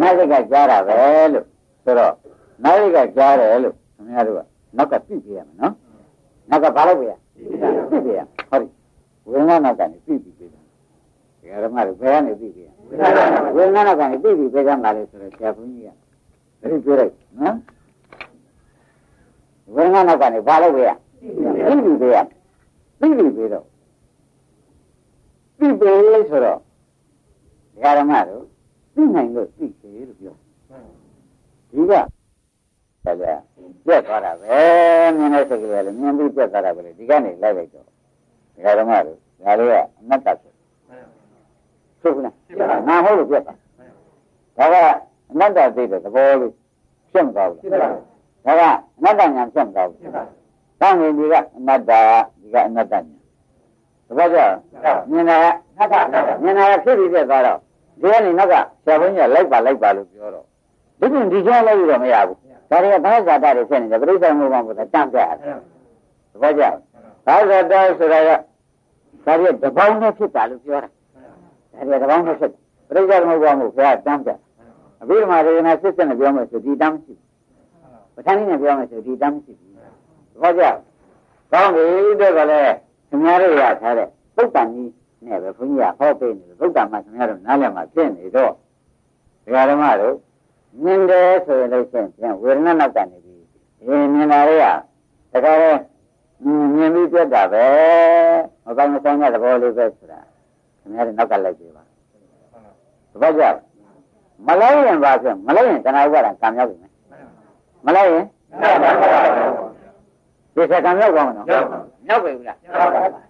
နားစိတ်ကကြားတာပဲလို့ ဆိုတော့နားစိတ်ကကြားတယ်လို့ခင်ဗျားတို့ကနောက်ကသိပြရမယ်နော်နောက်ကဘာလို့ပြရသိပြရဟောဒီဝိညာဉ်နောက်ကနေသိပြီးပြတယ်ဒီကရမတို့ဘယ်ကနေသိပြရဝိညာဉ်နောက်ကနေသိပြီးပြကြမှာလေဆိုတော့ဆရာဘုန်းကြီးကတတိပြောလိုက်နော်ဝိညာဉ်နောက်ကနေဘာလို့ပြရသိပြီးပြရသိပြီးပြတော့သိပြီဆိုတော့ဒကာရမတို့သိနိုင်လို့သိတယ်လို့ပြော ဒီကတကယ်ပြက်သွားတာပဲမြင်တဲ့စိတ်ကလေးလည်းမြင်ပြီးပြက်သွားတာပဲလေဒီကနေလိုက်လိုက်တော့ဒကာရမတို့ဒါလေးကအနတ္တဖြစ်ဟုတ်ကဲ့နာဟုတ်လို့ပြက်တာဒါကအနတ္တသိတဲ့သဘောလေးဖြစ်မသွားဘူးလားဒါကအနတ္တညာဖြစ်မသွားဘူးတောင်းရင်ဒီကအနတ္တဒီကအနတ္တညာသဘောကျမြင်တာမြင်တာဖြစ်ပြီးပြက်သွားတော့ဒီကနေနောက်ကဆရာဘုန်းကြီးကလိုက်ပါလိုက်ပါလို့ပြောတော့ ဒီပြင်ဒီကျောင်းလိုက်လို့မရဘူးဒါတွေကဘာသာတာတွေဖြစ်နေတယ်ပြိဿမှုမှာဘုရားတန့်ပြရတယ်သဘောကျဘာသာတာဆိုတာကဒါတွေတပေါင်းနဲ့ဖြစ်တာလို့ပြောတာဒါတွေတပေါင်းနဲ့ဖြစ်ပြိဿမှုမှာဘုရားတန့်ပြအဘိဓမ္မာဒေသနာစစ်စစ်နဲ့ပြောမယ်ဆိုဒီတမ်းမရှိဘူးပဋ္ဌာန်းနဲ့ပြောမယ်ဆိုဒီတမ်းမရှိဘူးသဘောကျကောင်းပြီတဲ့ကလည်းခင်ဗျားတို့ရထားတဲ့ပုဒ်တန်ကြီးနဲ့ပဲဘုန်းကြီးကဟောပေးနေတယ်သုတ်တံမှာခင်ဗျားတို့နားလည်မှာဖြစ်နေတော့ဒကာဓမ္မတို့ မြင်တယ်ဆိုရင်လည်းရှင်ပြန်ဝေဒနာနောက်ကနေပြီးဒီမြင်တာတွေကတခါလဲမြင်ပြီးပြတ်တာပဲမကောင်းမဆောင်တဲ့သဘောလေးပဲဆိုတာခင်ဗျားတို့နောက်ကလိုက်ပေးပါသဘောကျမလိုက်ရင်ပါဆိုမလိုက်ရင်တဏှာဥပါဒံကံရောက်ပြီမလိုက်ရင်ဒီစကံရောက်ကောင်းမနော်ရောက်ပြီလား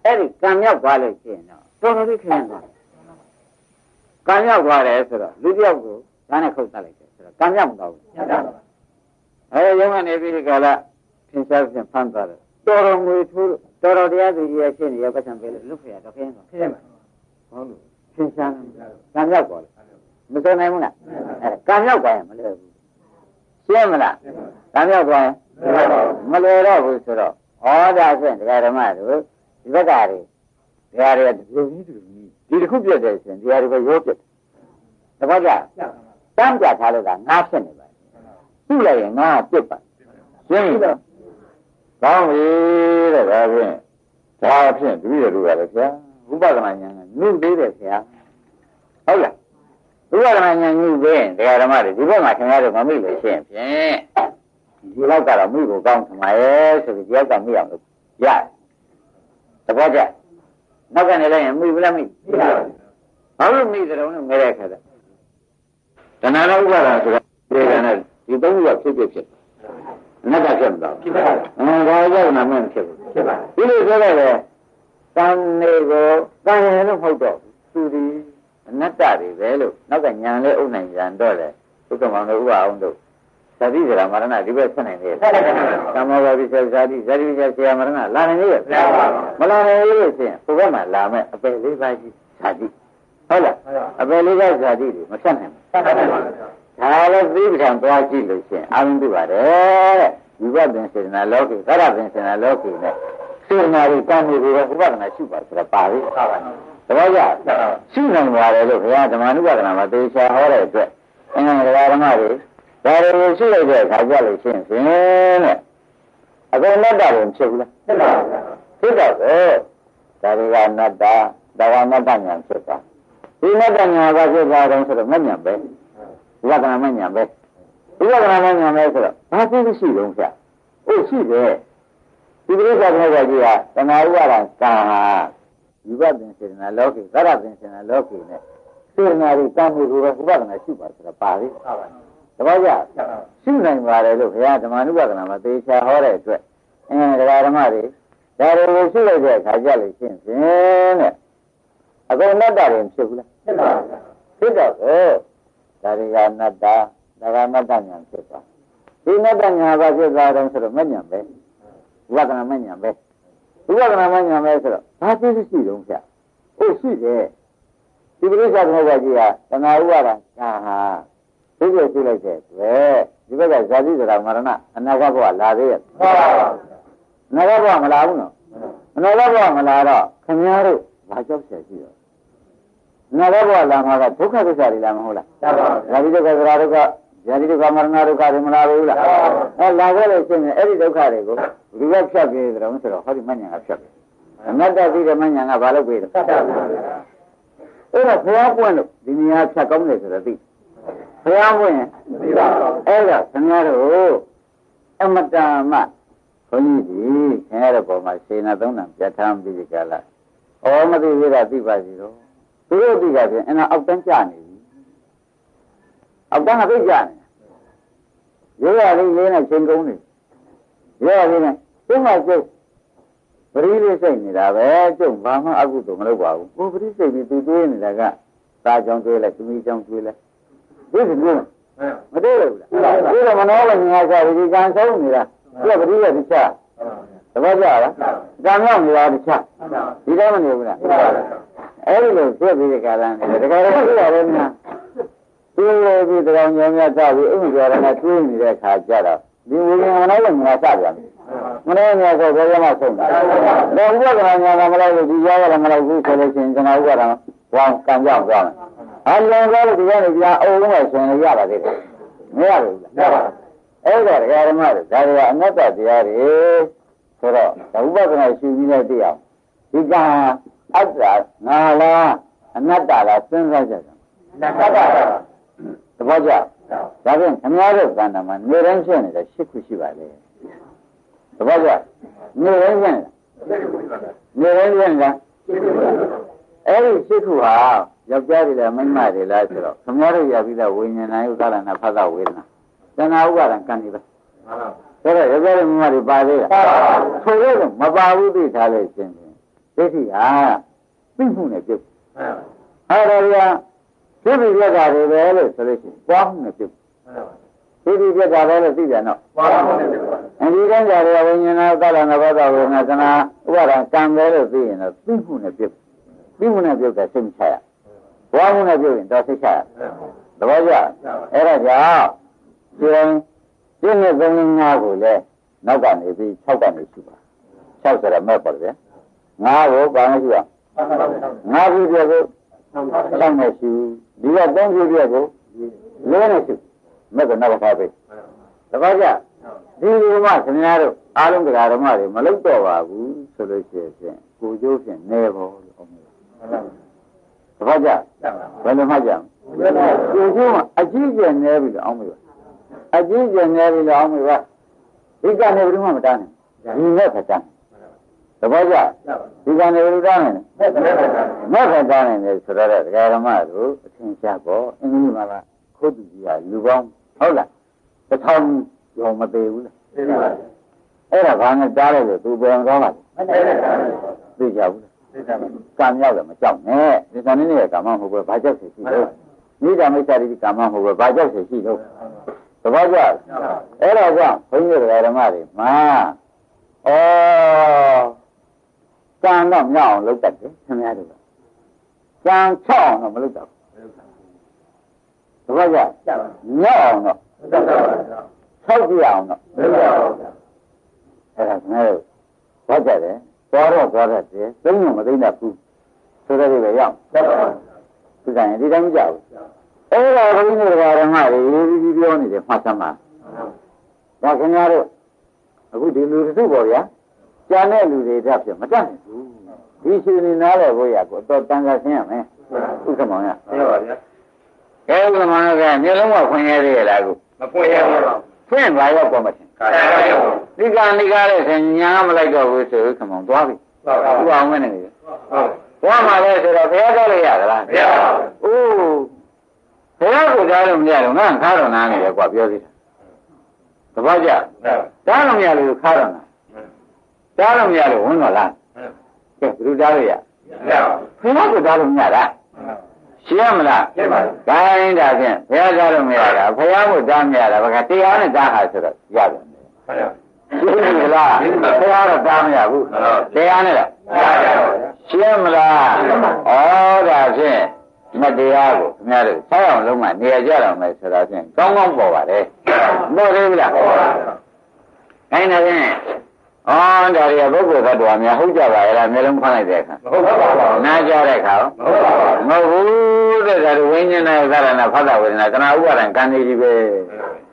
အဲ့ဒီကံရောက်သွားလို့ရှိရင်တော့တော်တော်လေးခင်းသွားကံရောက်သွားတယ်ဆိုတော့လူတယောက်ကိုဒါနဲ့ခုတ်တတ်လိုက် တယ်ဆိုတော့ကံရောက်မသွားဘူးအဲရုံးကနေပြီးဒီကလာသင်္ချာဖြင့်ဖမ်းသွားတယ်တော်တော်ငွေထိုးတော်တော်တရားသူကြီးရဲ့ရှင်းနေရပတ်စံပေးလို့လွတ်ဖရတော့ခင်းသွားခင်းပါဟုတ်လို့သင်္ချာကံရောက်သွားတယ်မစွနိုင်ဘူးလားအဲကံရောက်သွားရင်မလွယ်ဘူးရှင်းမလားကံရောက်သွားရင်မလွယ်တော့ဘူးဆိုတော့ဩဒါဖြင့်တရားဓမ္မတို့ဒီဘက်ကတွေတရားတွေကဒီလိုကြီးဒီတစ်ခုပြတ်တယ်ဆိုရင်တရားတွေပဲရောပြတ်တယ်တပတ်ကြ တမ်းပြထားလို့ကငါဖြစ်နေပါသူ့လိုက်ရင်ငါပြတ်ပါရှင်းပြီတော့ကောင်းပြီတဲ့ဒါဖြင့်ဒါဖြင့်တပည့်တို့ကလည်းဆရာဥပဒနာဉာဏ်ကညှိသေးတယ်ဆရာဟုတ်လားဥပဒနာဉာဏ်ညှိသေးရင်တရားဓမ္မတွေဒီဘက်မှာခင်ဗျားတို့မမိလို့ရှိရင်ဖြင့်ဒီလောက်ကတော့မိကိုကောင်းထမရဲ့ဆိုပြီးတရားကမိအောင်လို့ရတယ်တပတ်ကြနောက်ကနေလိုက်ရင်မိဘူးလားမိဘာလို့မိကြတော့လဲမဲတဲ့ခါကျ တဏှာနဲ့ဥပါဒာဆိုတာဒီကနေ့ဒီသုံးခုကဖြစ်ဖြစ်ဖြစ်အနတ္တဖြစ်မလားဖြစ်ပါဘူးအမှန်တရားရောက်နာမဖြစ်ဘူးဖြစ်ပါဘူးဒီလိုဆိုတော့လေတန်နေကိုတန်ရလို့မဟုတ်တော့သူဒီအနတ္တတွေပဲလို့နောက်ကညာလေးအုပ်နိုင်ကြတော့လေသုကမောင်တို့ဥပအောင်တို့သတိကြရာမရဏဒီဘက်ဆက်နိုင်တယ်ဆက်နိုင်တယ်သမောဂပိစေဇာတိဇာတိပိစေဆရာမရဏလာနိုင်ရဲ့မလာနိုင်လို့ရှိရင်ဟိုဘက်မှာလာမဲ့အပယ်လေးပါးကြီးဇာတိ ဟုတ်လားအပယ်လေးပါးဇာတိတွေမဆက်နိုင်ဘူးဆက်နိုင်ပါဘူးဒါလည်းသိပ္ပံသွားကြည့်လို့ရှိရင်အာရုံပြုပါတယ်တဲ့ဒီဘက်ပင်စေနာလောကိသရပင်စေနာလောကိနဲ့စေနာတွေတန်နေပြီးတော့ဥပဒနာရှုပါဆိုတာပါပြီဟုတ်ပါဘူးတပည့်ကြရှုနိုင်ပါတယ်လို့ဘုရားဓမ္မနုပါဒနာမှာသေချာဟောတဲ့အတွက်အင်းဓမ္မတွေဒါတွေကိုရှိလိုက်တဲ့အခါကြလို့ရှိရင်ဖြင့်တဲ့အကုန်နတ္တရင်ဖြစ်ဘူးလားဖြစ်ပါဘူးဖြစ်တော့ပဲဒါတွေကနတ္တဒါဝနတ္တညာဖြစ်တာ ဒီနတ္တညာကဖြစ်တာတော့ဆိုတော့မညာပဲဝိပဿနာမညာပဲဝိပဿနာမညာပဲဆိုတော့ဘာဖြစ်လို့ရှိတုံးဖြတ်ဟုတ်ရှိတယ်ဒီပြိဿဘုရားကြီးကတဏှာဥပါဒံကံဟာဝိပဿနာစေနာလောကိသရပင်စေနာလောကိနဲ့စေနာတွေကံမှုကိုဝိပဿနာရှိပါဆိုတော့ပါပြီဟုတ်ပါတပည့်ကြရှုနိုင်ပါတယ်လို့ဘုရားဓမ္မနုပဒနာမှာသေချာဟောတဲ့အတွက်အင်းတရားဓမ္မတွေဒါတွေကိုရှုလိုက်တဲ့အခါကြလို့ရှင်းဖြင့်တဲ့ အကုန်နတ္တတွေဖြစ်ဘူးလားဖြစ်ပါဘူးဖြစ်တော့ကိုဒါတွေကနတ္တဒါကနတ္တညာဖြစ်သွားဒီနတ္တညာဘာဖြစ်သွားတယ်ဆိုတော့မညာပဲဝိပဿနာမညာပဲဝိပဿနာမညာမဲဆိုတော့ဘာသိရှိတုံးဖြတ်ဟုတ်ရှိတယ်ဒီပရိစ္ဆာသမုပ္ပါကြီးဟာတဏှာဥပါဒဒါဟာသိကျရှိလိုက်တဲ့တွေ့ဒီဘက်ကဇာတိဆိုတာမရဏအနာဂတ်ဘဝလာသေးရဲ့မှန်ပါပါအနာဂတ်ဘဝမလာဘူးနော်အနာဂတ်ဘဝမလာတော့ခင်ဗျားတို့ ဘာကြောက်ဆက်ရှိတော့အနာဂတ်ဘဝလာမှာကဒုက္ခသစ္စာတွေလာမဟုတ်လားမှန်ပါပါဇာတိဒုက္ခသရဒုက္ခဇာတိဒုက္ခမရဏဒုက္ခတွေမလာဘူးလားအဲလာခဲ့လို့ရှိရင်အဲ့ဒီဒုက္ခတွေကိုဒီကဖြတ်ပြေးတယ်တော့ဆိုတော့ဟောဒီမညာကဖြတ်ပြေးအနတ္တသိတဲ့မညာကဘာလို့ပြေးတယ်ဖြတ်တာပါအဲ့တော့ဘုရားပွင့်လို့ဒီနေရာဖြတ်ကောင်းတယ်ဆိုတော့သိဘုရားပွင့်ရင်သိပါပါအဲ့တော့ခင်ဗျားတို့အမတန်မှဘုန်းကြီးဒီခင်ဗျားတို့ပေါ်မှာစေနာသုံးတန်ပြဋ္ဌာန်းပြီးကြလား ဩမသိသေးတာသိပါစီတော့သူတို့သိတာပြင်အဲ့တော့အောက်တန်းကြနေပြီအောက်တန်းကသိကြနေရိုးရလေးလေးနဲ့ချိန်ကုန်နေရိုးရလေးနဲ့သူ့မှာကျုပ်ပရိလေးစိတ်နေတာပဲကျုပ်ဘာမှအကုသို့မလုပ်ပါဘူးကိုပရိစိတ်ပြီးသူတွေးနေတာကသားကြောင့်တွေးလိုက်သူမီးကြောင့်တွေးလိုက်ဒီကနေ့မတွေးလို့လားဒီတော့မနောကငါစားဒီကံဆုံးနေတာပြပရိရဲ့တခြား သဘောကျလားကံရောက်နေတာတခြားဒီတော့မနေဘူးလားအဲ့ဒီလိုဖြစ်ပြီးတဲ့ကာလနဲ့တကယ်တော့ဖြစ်ရတယ်များဒီလိုပြီးတောင်ညောင်းများစပြီးအိမ်ကျော်ရနဲ့တွေးနေတဲ့ခါကျတော့ဒီဝိညာဉ်မနောကငါစပြန်တယ်မနောငါဆိုဘယ်မှာဆုံးတာတော့ဥပဒနာညာမလိုက်လို့ဒီရောက်ရမလိုက်ဘူးဆိုလို့ရှိရင်ကျွန်တော်ဥပဒနာဝမ်းကံကြောက်သွားမယ်အလုံးစုံလို့ဒီကနေပြန်အုံနဲ့ဆင်ရပါသေးတယ်မရဘူးလားမရပါဘူးအဲ့ဒါဓမ္မတွေဒါတွေကအနတ္တတရားတွေ ဆိုတော့ဥပဒနာရှိပြီးတဲ့တရားဒီကအတ္တငါလားအနတ္တလားစဉ်းစားကြတယ်အနတ္တပါသဘောကျဒါဖြင့်ခမည်းတော်ကန္တာမှာနေတိုင်းရှင်းနေတဲ့ရှစ်ခုရှိပါလေသဘောကျနေတိုင်းရှင်းနေတိုင်းရှင်းတာအဲ့ဒီရှစ်ခုဟာယောက်ျားတွေလားမိန်းမတွေလားဆိုတော့ခမည်းတော်ရပြီးသားဝိညာဏယုကာလနာဖသဝေဒနာတဏှာဥပါဒံကံနေပဲမှန်ပါ ဒါတော့ယောက်ျားတွေမိန်းမတွေပါသေးလားဆိုတော့မပါဘူးသိထားလို့ရှင်းတယ်ဒိဋ္ဌိဟာသိမှုနဲ့ပြုတ်အဲ့ဒါကသိပြီပြတ်တာတွေပဲလို့ဆိုလို့ရှိရင်ပွားမှုနဲ့ပြုတ်သိပြီပြတ်တာပဲလို့သိတယ်နော်ပွားမှုနဲ့ပြုတ်အဲဒီကံကြရဝိညာဏသလနာဘောဓဝေငါသနာဥပါဒံကံပဲလို့သိရင်တော့သိမှုနဲ့ပြုတ်သိမှုနဲ့ပြုတ်တဲ့စိတ်မချရပွားမှုနဲ့ပြုတ်ရင်တော့စိတ်ချရသဘောကျအဲ့ဒါကြောင့်ဒီ ဒီနှစ်သုံးလေးငါးကိုလည်းနောက်ကနေပြီး6ကနေရှိပါ6ဆိုတော့မဲ့ပါလေငါးကိုဘာမှရှိရငါးခုပြကို6နဲ့ရှိဒီက3ခုပြကို4နဲ့ရှိမဲ့ကနောက်ပါပဲတပတ်ကြဒီလိုမှခင်ဗျားတို့အားလုံးတရားဓမ္မတွေမလုပ်တော့ပါဘူးဆိုလို့ရှိရင်ကိုကျိုးဖြင့်နေဖို့လို့အောင်တပတ်ကြဘယ်လိုမှကြကိုကျိုးမှအကြီးကျယ်နေပြီလို့အောင်မလို့ အကြီးကျယ်နေပြီလို့အောင်မလို့ဒီကနေဘယ်မှမတန်းနဲ့ဒီနဲ့ခက်တန်းသဘောကျဒီကံတွေလူသားမယ်မဲ့ခက်သားနေတယ်ဆိုတော့ဒကာဓမ္မတို့အထင်ရှားပေါ့အင်္ဂလိပ်မှာကခုတ်သူကြီးကလူပေါင်းဟုတ်လားတစ်ထောင်ရောမသေးဘူးလားသိပါဘူးအဲ့ဒါဘာနဲ့ကြားလိုက်လို့သူပြန်ကောင်းပါလဲသိကြဘူးလားကံရောက်တယ်မကြောက်နဲ့ဒီကံနေရဲ့ကာမမဟုတ်ဘူးဘာကြောက်စီရှိလို့နိဒာမိစ္ဆာတိကာမမဟုတ်ဘူးဘာကြောက်စီရှိလို့ သဘောကျအဲ့ဒါကြောင့်ဘုန်းကြီးတို့ဓမ္မတွေမှာဩကံတော့မြောက်အောင်လုပ်တတ်တယ်ခင်ဗျားတို့ကကံချောက်အောင်တော့မလုပ်တတ်ဘူးတပည့်ကြမြောက်အောင်တော့ဆောက်ပြအောင်တော့မလုပ်တတ်ဘူးအဲ့ဒါခင်ဗျားတို့ဘာကြတယ်သွားတော့သွားတတ်တယ်သိမမသိတတ်ဘူးဆိုတဲ့တွေရောက်ဒီကံဒီတိုင်းမကြောက်ဘူး အဲ့ဒါဘုန်းကြီးတို့ဓမ္မတွေရေးပြီးပြောနေတယ်မှတ်သမှာဒါခင်ဗျားတို့အခုဒီလူတစ်စုပေါ့ဗျာကျန်တဲ့လူတွေတက်ပြမတတ်နိုင်ဘူးဒီရှင်နေနားလဲဖို့ရကိုတော့တန်ခါရှင်းရမယ်ဥက္ကမောင်ရရှင်းပါဗျာအဲဥက္ကမောင်ကမျိုးလုံးကဖွင့်ရသေးရလားခုမဖွင့်ရပါဘူးဖွင့်လာရောက်ပေါ်မချင်းဒီကံဒီကားလဲဆိုညာမလိုက်တော့ဘူးဆိုဥက္ကမောင်သွားပြီဟုတ်ပါဘူးအောင်ဝင်နေပြီဟုတ်သွားမှာလဲဆိုတော့ဘုရားတော်လို့ရသလားမရပါဘူးအိုးဘုရား ကိုကြားလို့မရတော့ငါခါတော့နားနေတယ်ကွာပြောသေးတာတပတ်ကြတားလို့မရလို့ခါတော့နာတားလို့မရလို့ဝင်တော့လားကဲဘယ်လိုတားလို့ရမရပါဘူးဘုရားကိုတားလို့မရတာရှင်းရမလားရှင်းပါဘူးဒါရင်ဒါဖြင့်ဘုရားတားလို့မရတာဘုရားကိုတားမရတာဘာကတရားနဲ့တားဟာဆိုတော့ရတယ်ဟုတ်ပါရှင်းပြီလားတရားတော့တားမရဘူးတရားနဲ့လားရှင်းမလားဩဒါဖြင့် မတရားကိုခင်ဗျားတို့ဆောက်အောင်လုံးမနေရာကြတော့မယ်ဆိုတာဖြင့်ကောင်းကောင်းပေါ်ပါတယ်မဟုတ်သေးဘူးလားခိုင်းနေရင်အော်ဒါရီပုဂ္ဂိုလ်သတ္တဝါများဟုတ်ကြပါရဲ့လားမျိုးလုံးဖမ်းလိုက်တဲ့အခါဟုတ်ပါဘူးနားကြတဲ့အခါမဟုတ်ဘူးတဲ့ဒါဝိညာဉ်နဲ့သရဏဖတ်တာဝေဒနာကနာဥပါဒံကံနေကြီးပဲ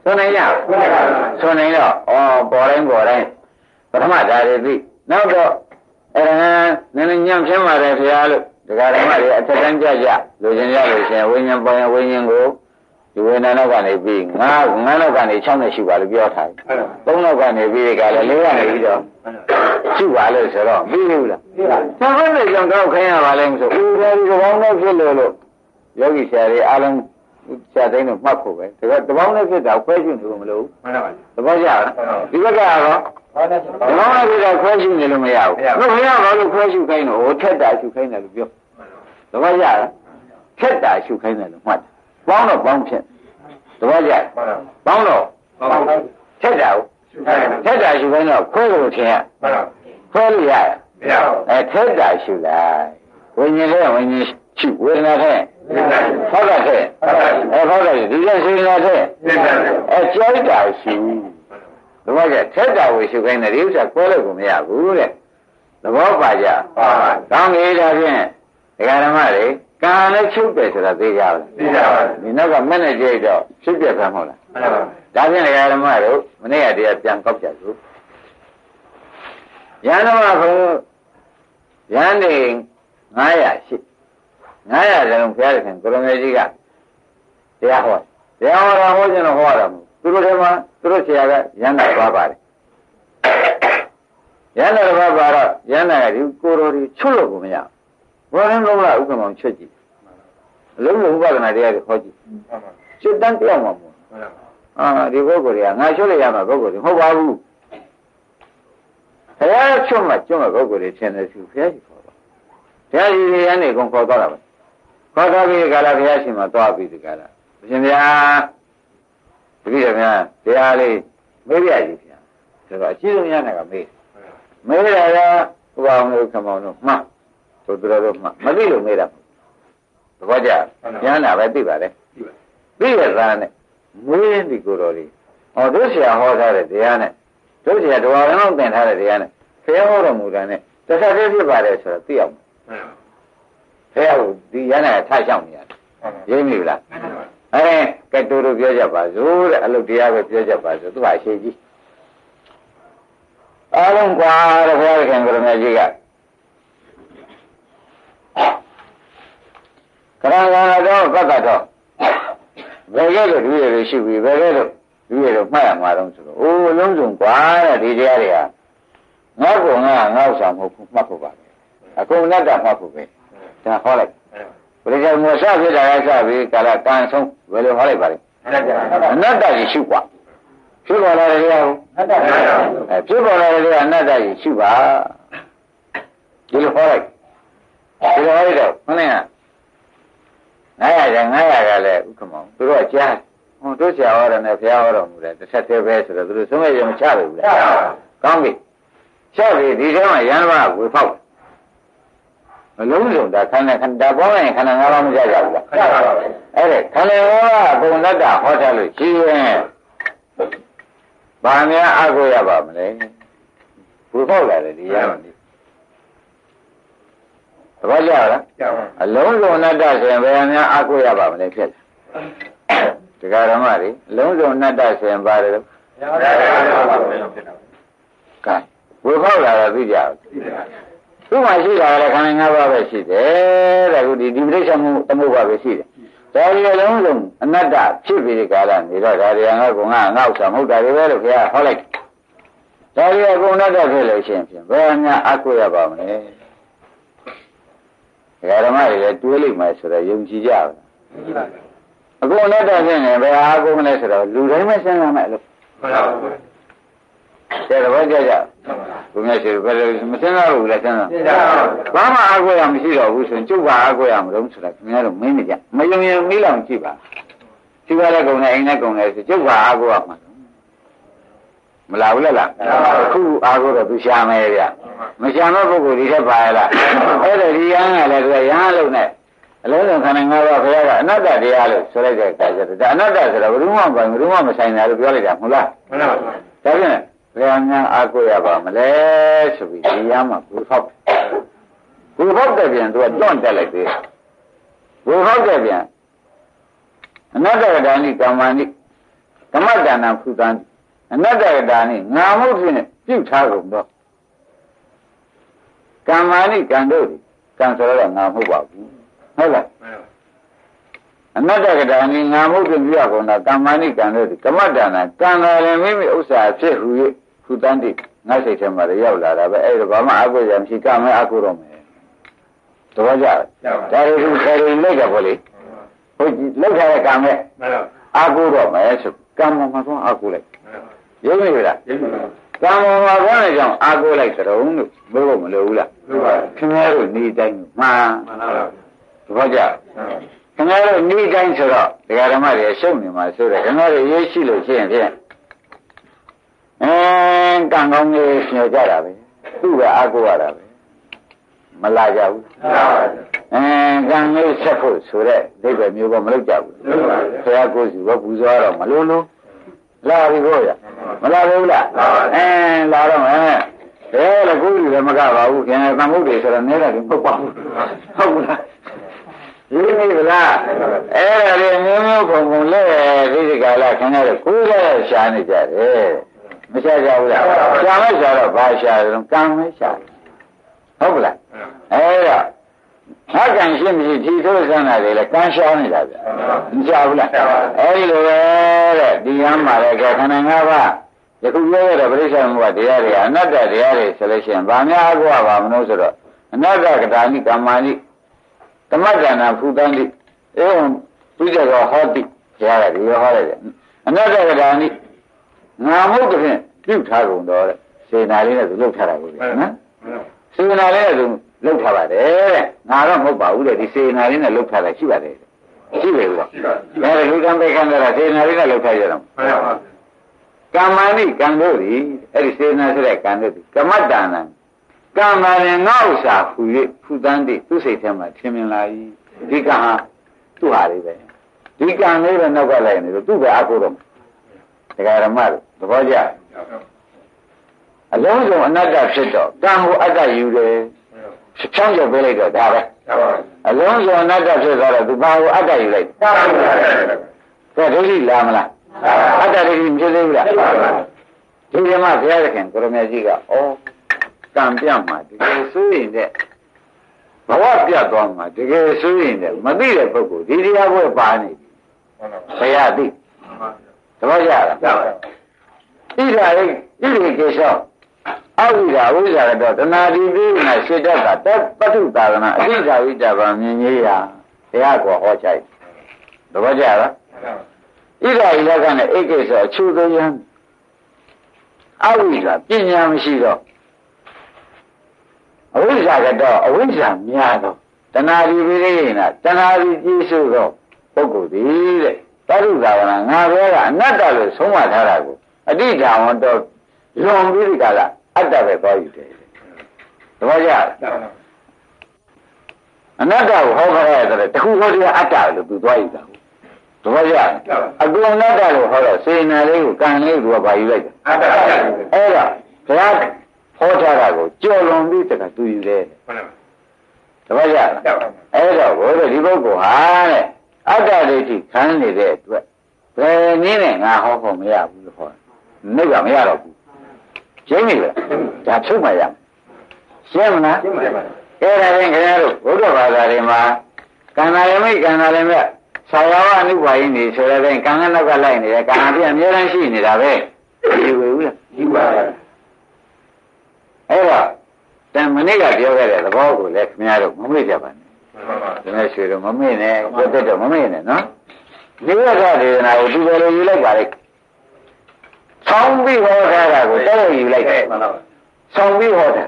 ဆိုနိုင်ရဆိုနိုင်တော့ဩပေါ်တိုင်းပေါ်တိုင်းပထမဓာရီသိနောက်တော့အဲနည်းနည်းညံ့ပြင်းပါတယ်ခင်ဗျားလို့ ဒကာဓမ္မတွေအထက်တန်းကြကြလိုချင်ရလို့ရှင်ဝိညာဉ်ပေါ်ရင်ဝိညာဉ်ကိုဒီဝေဒနာနောက်ကနေပြီးငါးငါးနောက်ကနေ6နဲ့ရှိပါလို့ပြောထားတယ်။သုံးနောက်ကနေပြီးဒီကလည်းလေးကနေပြီးတော့ရှိပါလို့ဆိုတော့ပြီးဘူးလား။ပြီးပါ။သာမန်ကြောင့်တော့ခိုင်းရပါလိမ့်မဆိုဦးတယ်ဒီကောင်းနဲ့ဖြစ်လို့လို့ယောဂီဆရာတွေအားလုံးဆရာသိန်းတို့မှတ်ဖို့ပဲဒါကတပေါင်းနဲ့ဖြစ်တာခွဲရှုနေလို့မလို့မှန်ပါပါသဘောကျလားဒီဘက်ကတော့တပေါင်းနဲ့ဖြစ်တာခွဲရှုနေလို့မရဘူးဘုရားဘာလို့ခွဲရှုခိုင်းတော့ဟိုထက်တာရှုခိုင်းတယ်လို့ပြော သဘောကျလားထက်တာရှုခိုင်းတယ်လို့မှတ်တယ်ပေါင်းတော့ပေါင်းဖြစ်သဘောကျပေါင်းတော့ထက်တာထက်တာရှုခိုင်းတော့ခွဲလို့ထင်ရခွဲလို့ရရအဲထက်တာရှုလိုက်ဝိညာဉ်လေးဝိညာဉ်ရှုဝေဒနာထဲဟုတ်ကဲ့ထဲအဲဟုတ်ကဲ့ဒီလိုရှိနေတာထဲအဲကြိုက်တာရှုသဘောကျထက်တာဝေရှုခိုင်းတယ်ဒီဥစ္စာကိုလို့ကိုမရဘူးတဲ့သဘောပါကြကောင်းပြီဒါဖြင့် ဒကာဓမ္မတွေကံလည်းချုပ်တယ်ဆိုတာသိကြပါလားသိကြပါဘူးဒီနောက်ကမက်နဲ့ကြိတ်တော့ဖြစ်ပြဖမ်းမဟုတ်လားမှန်ပါပါဒါဖြင့်ဒကာဓမ္မတို့မနေ့ကတည်းကပြန်ကောက်ကြစို့ရန်တော်ကဘုရန်နေ900ရှိ900ကျလုံးဘုရားရှင်ကိုရမေကြီးကတရားဟောတရားဟောတာဟောခြင်းတော့ဟောတာမဟုတ်သူတို့ထဲမှာသူတို့ဆရာကရန်တာသွားပါတယ်ရန်တာသွားပါတော့ရန်တာကဒီကိုတော်ဒီချွတ်လို့ကိုမရဘော ရင်းလုံးလားဥက္ကမောင်ချွတ်ကြည့်အလုံးလုံးဥပဒနာတရားတွေဟောကြည့်ချွတ်တန်းပြောင်းမှာမို့အာဒီပုဂ္ဂိုလ်တွေကငါချွတ်လိုက်ရမှာပုဂ္ဂိုလ်တွေမဟုတ်ပါဘူးဘုရားချွတ်မှကျွတ်မှပုဂ္ဂိုလ်တွေထင်တယ်သူဘုရားကြီးခေါ်တော့ဘုရားကြီးရန်နေကုန်ခေါ်တော့တာပဲခေါ်တော့ပြီးဒီကလာဘုရားရှင်မှာသွားပြီးဒီကလာအရှင်ဘုရားတပည့်တော်များတရားလေးမေးပြကြည့်ဗျာဆိုတော့အရှိဆုံးရတဲ့ကမေးမေးတာကဘုရားမျိုးခမောင်တို့မှတ် ဆိုသူတော်တို့မှမသိလို့မေးတာသဘောကျဉာဏ်လာပဲသိပါတယ်သိရသားနဲ့မွေးဒီကိုယ်တော်လေးဟောတို့ဆရာဟောထားတဲ့တရားနဲ့တို့ဆရာတော်ရအောင်သင်ထားတဲ့တရားနဲ့ဆရာဟောတော်မူတာနဲ့တစ်ဆက်တည်းဖြစ်ပါတယ်ဆိုတော့သိအောင်ဆရာကဒီရဟနာထားရှောက်နေရတယ်ရိပ်မိလားအဲကဲတူတူပြောကြပါစို့တဲ့အလုပ်တရားပဲပြောကြပါစို့သူကအရှိကြီးအားလုံးကွာတဲ့ဘုရားခင်ကရမကြီးက ကရဏဂါတော့ကတ္တတော့ဘယ်ကဲလို့ဒီရည်ရှိပြီဘယ်ကဲလို့ဒီရည်တော့မှတ်ရမှာတော့ဆိုတော့အိုးလုံးစုံကွာတဲ့ဒီတရားတွေကငါ့ကိုငါငါ့ဥစ္စာမဟုတ်ဘူးမှတ်ဖို့ပါပဲအကုန်နဲ့တာမှတ်ဖို့ပဲဒါဟောလိုက်ဘယ်ကြောင့်မဆဖြစ်တာလဲစပြီးကာလကံဆုံးဘယ်လိုဟောလိုက်ပါလဲအနတ္တကြီးရှုกว่าဖြစ်ပေါ်လာတဲ့တရားကိုအနတ္တအဲဖြစ်ပေါ်လာတဲ့တရားအနတ္တကြီးရှုပါဒီလိုဟောလိုက် ဒီလိုဟောလိုက်တော့ခဏက900ကျ900ကလည်းဥက္ကမောင်သူတို့ကကြားဟိုတို့ဆရာဟောတယ်နဲ့ဘုရားဟောတော်မူတယ်တစ်ဆက်တည်းပဲဆိုတော့သူတို့ဆုံးမရမချဘူးလေကောင်းပြီချပြီဒီထဲမှာရန်ဘဝဝေဖောက်အလုံးစုံဒါခန္ဓာခန္ဓာပေါ်ရင်ခန္ဓာ၅ပါးမကြကြဘူးလားကြပါပါအဲ့ဒါခန္ဓာ၅ပါးဘုံတတ္တဟောထားလို့ရှိရင်ဘာများအကုရပါမလဲဘုဖောက်လာတယ်ဒီရမှာဒီ သဘောကျလားကြပါအလုံးစုံအနတ္တဆိုရင်ဘယ်များအကုရပါမလဲဖြစ်တယ်တရားဓမ္မတွေအလုံးစုံအနတ္တဆိုရင်ပါတယ်လို့ကဲဘုဖောက်လာတော့သိကြဘူးသူ့မှာရှိတာလည်းခန္ဓာ၅ပါးပဲရှိတယ်တဲ့ခုဒီဒီပရိစ္ဆေမှုသမုပ္ပါပဲရှိတယ်ဒါရီအလုံးစုံအနတ္တဖြစ်ပြီးဒီကာလနေတော့ဒါရီငါကငါငါဥစ္စာမဟုတ်တာတွေပဲလို့ခင်ဗျာဟောလိုက်ဒါရီအကုန်အနတ္တဖြစ်လို့ရှိရင်ဖြင့်ဘယ်မှာအကုရပါမလဲ ဓမ္မတွေလည်းတွေးလိုက်မှဆိုတော့ယုံကြည်ကြပါအကုန်အနတ္တဖြစ်နေဘယ်အားကုန်လဲဆိုတော့လူတိုင်းမစဉ်းစားမယ်လို့မှန်ပါဘူးဆရာတော်ကြကြဘုရားရှိဘယ်လိုမစဉ်းစားဘူးလားစဉ်းစားဘာမှအားကိုးရမရှိတော့ဘူးဆိုရင်ကျုပ်ကအားကိုးရမလို့ဆိုတာခင်ဗျားတို့မင်းမကြမယုံရင်မိလောင်ကြည့်ပါဒီကလည်းကုန်နေအိမ်နဲ့ကုန်နေဆိုကျုပ်ကအားကိုးရမှာ မလာဘူးလားလားအခုအာကိုတော့သူရှာမယ်ဗျမရှာမဲ့ပုဂ္ဂိုလ်ဒီထက်ပါရလားအဲ့ဒါဒီယဟန်ကလည်းသူကယဟန်လုံးနဲ့အလုံးစုံခန္ဓာ၅ပါးဘုရားကအနတ္တတရားလို့ဆိုလိုက်တဲ့အခါကျတော့ဒါအနတ္တဆိုတော့ဘယ်သူမှမပိုင်ဘယ်သူမှမဆိုင်တာလို့ပြောလိုက်တာမဟုတ်လားမှန်ပါပါဒါဖြင့်ဘယ်အများအာကိုရပါမလဲဆိုပြီးဒီယဟန်မှာဘူဖောက်ဘူဖောက်တဲ့ပြန်သူကတွန့်တက်လိုက်သေးတယ်ဘူဖောက်တဲ့ပြန်အနတ္တကဒါနိကာမနိကမ္မတဏ္ဍဖုတံ အနတ္တကဒါနိငါမှုဖြင့်ပြုထားကုန်တော့ကမ္မာနိကံတို့ကံဆိုတော့ငါမဟုတ်ပါဘူးဟုတ်လားအနတ္တကဒါနိငါမှုဖြင့်ပြုရကုန်တော့ကမ္မာနိကံတို့ကမ္မတဏ္ဍကံတော်လည်းမိမိဥစ္စာဖြစ်ဟူ၍ဖုတံတိငါစိတ်ထဲမှာရောက်လာတာပဲအဲ့ဒါဘာမှအကုသိုလ်မရှိကမဲအကုတော့မယ်သဘောကျလားဒါရီသူခေရီလိုက်ကြပါလေဟုတ်ကြည့်လောက်ထားတဲ့ကံမဲ့အာကုတော့မယ်ဆိုကံမမှာဆုံးအာကုလိုက် ရုံးနေပြီလားကံမမှာကောင်းတဲ့ကြောင့်အာကုလိုက်ကြုံလို့ဘယ်လိုမလိုဘူးလားခင်ဗျားတို့နေတိုင်းမှန်သဘောကျခင်ဗျားတို့နေတိုင်းဆိုတော့ဒကာဓမ္မတွေရှုပ်နေမှာဆိုတော့ခင်ဗျားတို့ရေးရှိလို့ရှိရင်ဖြင့်အဲကံကောင်းလေးညှော်ကြတာပဲသူ့ပဲအာကုရတာပဲမလာကြဘူးအဲကံလေးဆက်ဖို့ဆိုတဲ့ဒိဗ္ဗေမျိုးကမလုပ်ကြဘူးဆရာကိုယ်စီကပူဇော်တော့မလို့လို့ လာပြီကိုရမလာဘူးလားအဲလာတော့မယ်ဘယ်လေကိုယ်ကြီးလည်းမကပါဘူးခင်ဗျာသံဃုတ်တွေဆိုတော့နဲတာကမဟုတ်ပါဘူးဟုတ်ဘူးလားရင်းနေဗလားအဲ့ဒါလေမျိုးမျိုးပုံပုံလဲဒီဒီကလာခင်ဗျားတို့ကိုယ်လည်းရှားနေကြတယ်မရှားကြဘူးလားရှားမရှားတော့ဘာရှားတယ်ကံမဲရှားဟုတ်ကလားအဲ့တော့ငါ ကံရှိမရှိဒီထိုးစမ်းတာတွေလည်းကံရှားနေတာဗျမရှားဘူးလားအဲ့ဒီလိုပဲတဲ့ဒီဟမ်းမှာလည်းခန္ဓာ၅ပါးယခုပြောရတဲ့ပြိဿမှုကတရားတွေအနတ္တတရားတွေဆိုလို့ရှိရင်ဗာများအကွာပါမလို့ဆိုတော့အနတ္တကတာနိကမ္မာနိဓမ္မဒါနာဖူတန်တိအဲဝံပုဇ္ဇောဟောတိတရားတွေရောဟောရတယ်အနတ္တကတာနိငါမဟုတ်တဲ့ဖြင့်ပြုထားကုန်တော့တဲ့စေနာလေးနဲ့သူလှုပ်ထားတာကိုနော်စေနာလေးနဲ့သူ လှုပ်ထားပါတယ်တဲ့ငါတော့မဟုတ်ပါဘူးတဲ့ဒီစေနာလေးနဲ့လှုပ်ထားတာရှိပါတယ်ရှိတယ်ဘူးလားဒါလူကံပဲခံတာစေနာလေးနဲ့လှုပ်ထားကြတော့ကမ္မာနိကံတို့ဒီအဲ့ဒီစေနာဆိုတဲ့ကံတို့ဒီကမ္မတ္တနာကံမာရင်ငါဥစ္စာဖူ၍ဖူတန်းတိသူ့စိတ်ထဲမှာထင်မြင်လာ၏ဒီကံဟာသူ့ဟာလေးပဲဒီကံလေးပဲနောက်ကလိုက်နေလို့သူ့ပဲအကုတော့ဒကာရမတို့သဘောကျအလုံးစုံအနတ္တဖြစ်တော့ကံကိုအတ္တယူတယ် ချောင်းကျော်ပေးလိုက်တော့ဒါပဲအလုံးစုံအနတ္တဖြစ်သွားတော့သူဘာကိုအတ္တယူလိုက်ကဲဒိဋ္ဌိလာမလားအတ္တဒိဋ္ဌိမဖြစ်သေးဘူးလားဒီဓမ္မဘုရားခင်ကိုရမေကြီးကဩကံပြတ်မှာတကယ်ဆိုရင်တဲ့ဘဝပြတ်သွားမှာတကယ်ဆိုရင်တဲ့မသိတဲ့ပုဂ္ဂိုလ်ဒီတရားဘွဲပါနေပြီဘုရားသိသဘောကျလားဣဒာရိဣရိကေသော အဝိဓာဝိဇာကတော့တဏှာဒီပြီးနာစေတတ်တာတပတုသာသနာအဋ္ဌာဝိတ္တဗာမြင်ကြီးရာတရားကိုဟောချိုက်သဘောကျလားဣဒာရိလက္ခဏာဧကေသောအချူသောယံအဝိဓာပညာမရှိတော့အဝိဇ္ဇာကတော့အဝိဇ္ဇာများတော့တဏှာဒီပြီးရင်နာတဏှာဒီကြီးစုတော့ပုဂ္ဂိုလ်ဒီတဲ့တရုသာဝနာငါပြောတာအနတ္တလို့ဆုံးမထားတာကိုအဋ္ဌာဝံတော့လွန်ပြီးဒီကလာ အတ္တပဲသွားယူတယ်သဘောကျအနတ္တကိုဟောခရဲဆိုတော့တခုဟောတဲ့အတ္တလို့သူသွားယူတာသဘောကျအကုအနတ္တလို့ဟောတော့စေနာလေးကိုကံလေးကိုဘာယူလိုက်တာအတ္တအဲ့ဒါဘုရားဟောထားတာကိုကြော်လွန်ပြီးတကသူယူတယ်သဘောကျအဲ့တော့ဘုရားဒီပုဂ္ဂိုလ်ဟာတဲ့အတ္တဒိဋ္ဌိခံနေတဲ့အတွက်ဘယ်နည်းနဲ့ငါဟောဖို့မရဘူးလို့ဟောနှုတ်ကမရတော့ဘူး ရှင်းပြီလားဒါထုတ်မှရရှင်းမလားရှင်းပါပါအဲ့ဒါရင်ခင်ဗျားတို့ဘုရားဘာသာတွေမှာကံနာရမိကံနာရမြတ်ဆာယဝအနုပါယိနေဆိုတဲ့ကံကနောက်ကလိုက်နေတယ်ကံအပြည့်အများတန်းရှိနေတာပဲဒီဝေဘူးလားဒီပါပါအဲ့တော့တန်မနေ့ကပြောခဲ့တဲ့သဘောကိုလည်းခင်ဗျားတို့မမေ့ကြပါနဲ့ဒီနေ့ရွှေတော့မမေ့နဲ့ကိုတက်တော့မမေ့နဲ့နော်ဒီဝကဒေသနာကိုဒီလိုယူလိုက်ပါလိမ့် ဆောင်းပြီးဟောထားတာကိုတဲ့ယူလိုက်တယ်ဆောင်းပြီးဟောတာ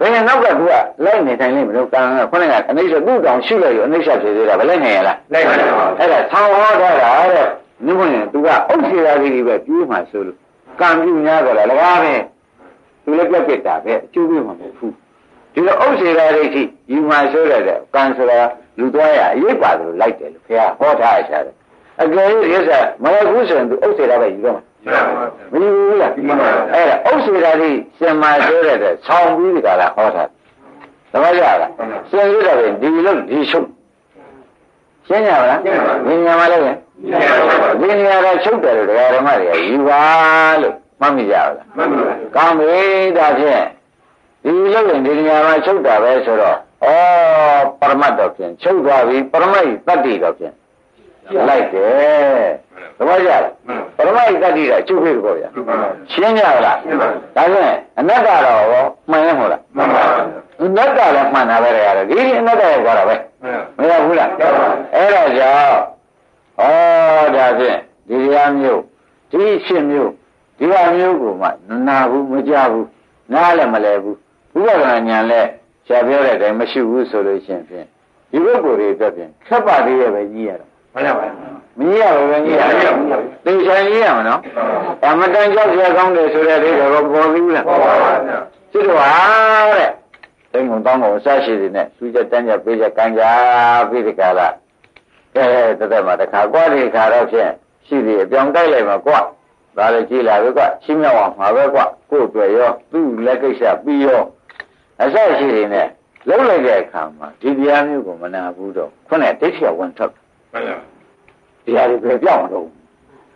ဘယ်နောက်ကသူကလိုက်နေတိုင်းလိမ့်မလို့ကံကခုနကအနိစ္စသူ့တောင်ရှိလိုက်ရောအနိစ္စဖြစ်သေးတာဗလိုက်နေရလားလိုက်ပါဘူးအဲ့ဒါဆောင်းဟောထားတာတဲ့နိဗ္ဗာန်သူကအုပ်စီရာကြီးပဲပြေးမှဆိုလို့ကံပြုများကြလားလကားပဲသူလည်းပြက်ပြက်တာပဲအကျိုးပေးမှာမဟုတ်ဘူးဒီလိုဥစ္စေရာဒိဋ္ဌိယူမှဆိုရတဲ့ကံဆိုတာလူသွားရအရေးပါတယ်လို့လိုက်တယ်လို့ခင်ဗျာဟောထားရရှာတယ်အကယ်၍ဒီဥစ္စာမဟုတ်ဘူးဆိုရင်သူဥစ္စေရာပဲယူတော့မှာ မယူဘူးလားအဲ့ဒါဥစ္စေရာဒိရှင်မှဆိုရတဲ့ဆောင်းပြီးဒီကလာဟောထားသဘောကျလားရှင်ရတဲ့ဒီလိုဒီရှုပ်ရှင်းကြပါလားဒီညမှာလည်းဒီနေရာကချုပ်တယ်လို့ဓမ္မတွေကယူပါလို့မှတ်မိကြလားမှတ်ပါပါကောင်းပြီဒါဖြင့်ဒီလို့ရင်ဒီနေရာမှာချုပ်တာပဲဆိုတော့ဩပရမတ်တော့ဖြင့်ချုပ်သွားပြီပရမိတ်တတ္တိတော့ဖြင့် လိုက်တယ်သဘောကျလားပရမိတ်တတ္တိကအကျုပ်ဖြစ်ပေါ့ဗျာရှင်းကြလားဒါဖြင့်အနတ္တတော့မှန်ရမို့လားမှန်ပါအနတ္တလည်းမှန်တာပဲရတယ်ဒီအနတ္တရဲ့ကြတာပဲမရဘူးလားအဲ့ဒါကြောင့်ဩဒါဖြင့်ဒီတရားမျိုးဒီရှင်မျိုးဒီဟာမျိုးကိုမှနာဘူးမကြဘူးနားလည်းမလဲဘူးဘုရားကညာလည်းရှားပြောတဲ့အတိုင်းမရှိဘူးဆိုလို့ရှိရင်ဖြင့်ဒီပုဂ္ဂိုလ်တွေအတွက်ဖြင့်ခက်ပါသေးရဲ့ပဲကြီးရတော့ မှန်ပါပါမကြီးရဘူးပဲကြီးရတေချာကြီးရမနော်အမတန်ကြောက်ကြကောင်းတယ်ဆိုတဲ့အိဒါကိုပေါ်ပြီးလားပေါ်ပါပါစစ်တော်ဟာတဲ့တိမ်ကုန်တောင်းကုန်အစရှိတွေနဲ့သူချက်တန်းကြပေးချက်ကံကြပြီးဒီကလာကဲတသက်မှာတခါကြွားဒီခါတော့ဖြင့်ရှိသေးအပြောင်းတိုက်လိုက်မှာကြွားဒါလည်းကြည်လာပဲကွချင်းမြောက်အောင်မှာပဲကွကို့အတွက်ရောသူ့လက်ကိစ္စပြီးရောအစရှိနေနဲ့လုံးလိုက်တဲ့အခါမှာဒီတရားမျိုးကိုမနာဘူးတော့ခုနကဒိဋ္ဌိဝင်ထွက် မှန်ပါတရားတွေပဲပြောင်းတော့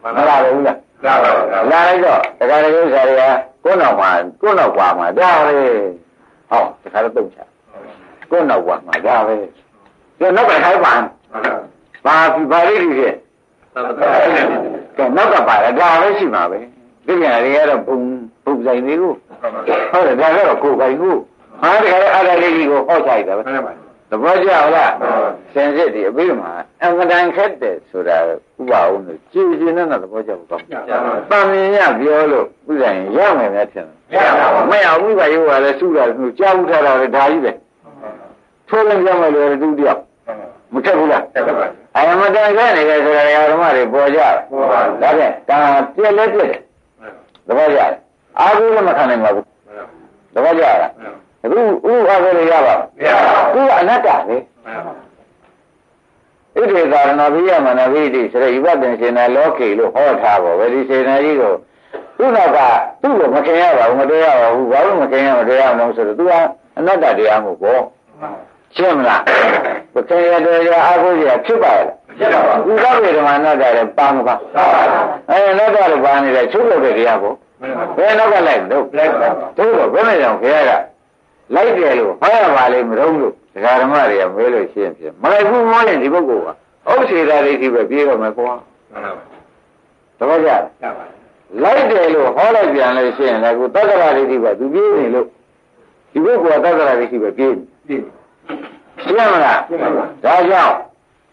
မှန်ပါဘူးလားလာပါဘူးလာလိုက်တော့တခါတည်းဥစ္စာတွေကကိုယ်နောက်မှာကိုယ်နောက်ကွာမှာဒါပဲဟောတခါတော့တုံချကိုယ်နောက်ကွာမှာဒါပဲဒီနောက်ကထိုင်ပါဘာဘာလေးတွေဖြစ်ကဲနောက်ကပါလေဒါပဲရှိမှာပဲဒီပြန်တွေကတော့ဘုံဘုံဆိုင်လေးကိုဟုတ်တယ်ဒါကတော့ကိုယ်ပိုင်ကိုဟာတခါလေအားရလေးကြီးကိုဟောချလိုက်တာပဲ သဘောကျလားစင်စစ်ဒီအပြီးမှာအမတန်ခက်တယ်ဆိုတာဥပအောင်လို့ကြည်ကျင်တဲ့သဘောကျဘူးကောင်း။တန်မြင်ရပြောလို့ဥစ္စာရင်ရမယ်များထင်တယ်။မရဘူး။မရဘူး။ဥပယုကလည်းစုတာလို့ကြားဘူးထားတာလည်းဒါကြီးပဲ။ထိုးလည်းကြမယ်လို့တူတယောက်မထက်ဘူးလားထက်ပါဘူးအယမတန်ခဲ့နေတယ်ဆိုတာဓမ္မတွေပေါ်ကြဒါဖြင့်ဒါပြက်လဲပြက်တယ်သဘောကျအာဟုလည်းမခံနိုင်ပါဘူးသဘောကျလား အခုဥအာဟုလည်းရပါမရပါဘူးသူကအနတ္တပဲဣတိသာရဏဘိယမနဘိတိဆိုတဲ့ဤဝတ္တန်ရှင်နာလောကေလို့ဟောထားပါပဲဒီရှင်နာကြီးကိုသူ့နောက်ကသူ့ကိုမခင်ရပါဘူးမတရားပါဘူးဘာလို့မခင်ရမတရားမလို့ဆိုတော့သူကအနတ္တတရားမို့ပေါ့ရှင်းမလားပခေရတရားအာဟုရဖြစ်ပါရဲ့ဖြစ်ပါဘူးဥပ္ပေဓမ္မနာတလည်းပါမပါအဲနောက်ကလည်းပါနေတယ်ချုပ်လို့တဲ့တရားကိုဘယ်နောက်ကလိုက်တော့လိုက်ပါတို့တော့ဘယ်နဲ့ကြောင့်ခေရက လိုက်တယ်လို့ဟောရပါလိမ့်မလို့လို့ဒကာဓမ္မတွေကမေးလို့ရှင်းဖြစ်မလိုက်ဘူးမောရင်ဒီပုဂ္ဂိုလ်ကဥစ္စေတာဒိဋ္ဌိပဲပြေးတော့မယ်ကွာတပည့်ကြလိုက်တယ်လို့ဟောလိုက်ပြန်လို့ရှိရင်လည်းကိုတက္ကရာဒိဋ္ဌိပဲသူပြေးနေလို့ဒီပုဂ္ဂိုလ်ကတက္ကရာဒိဋ္ဌိပဲပြေးပြေးရှင်းမလားဒါကြောင့်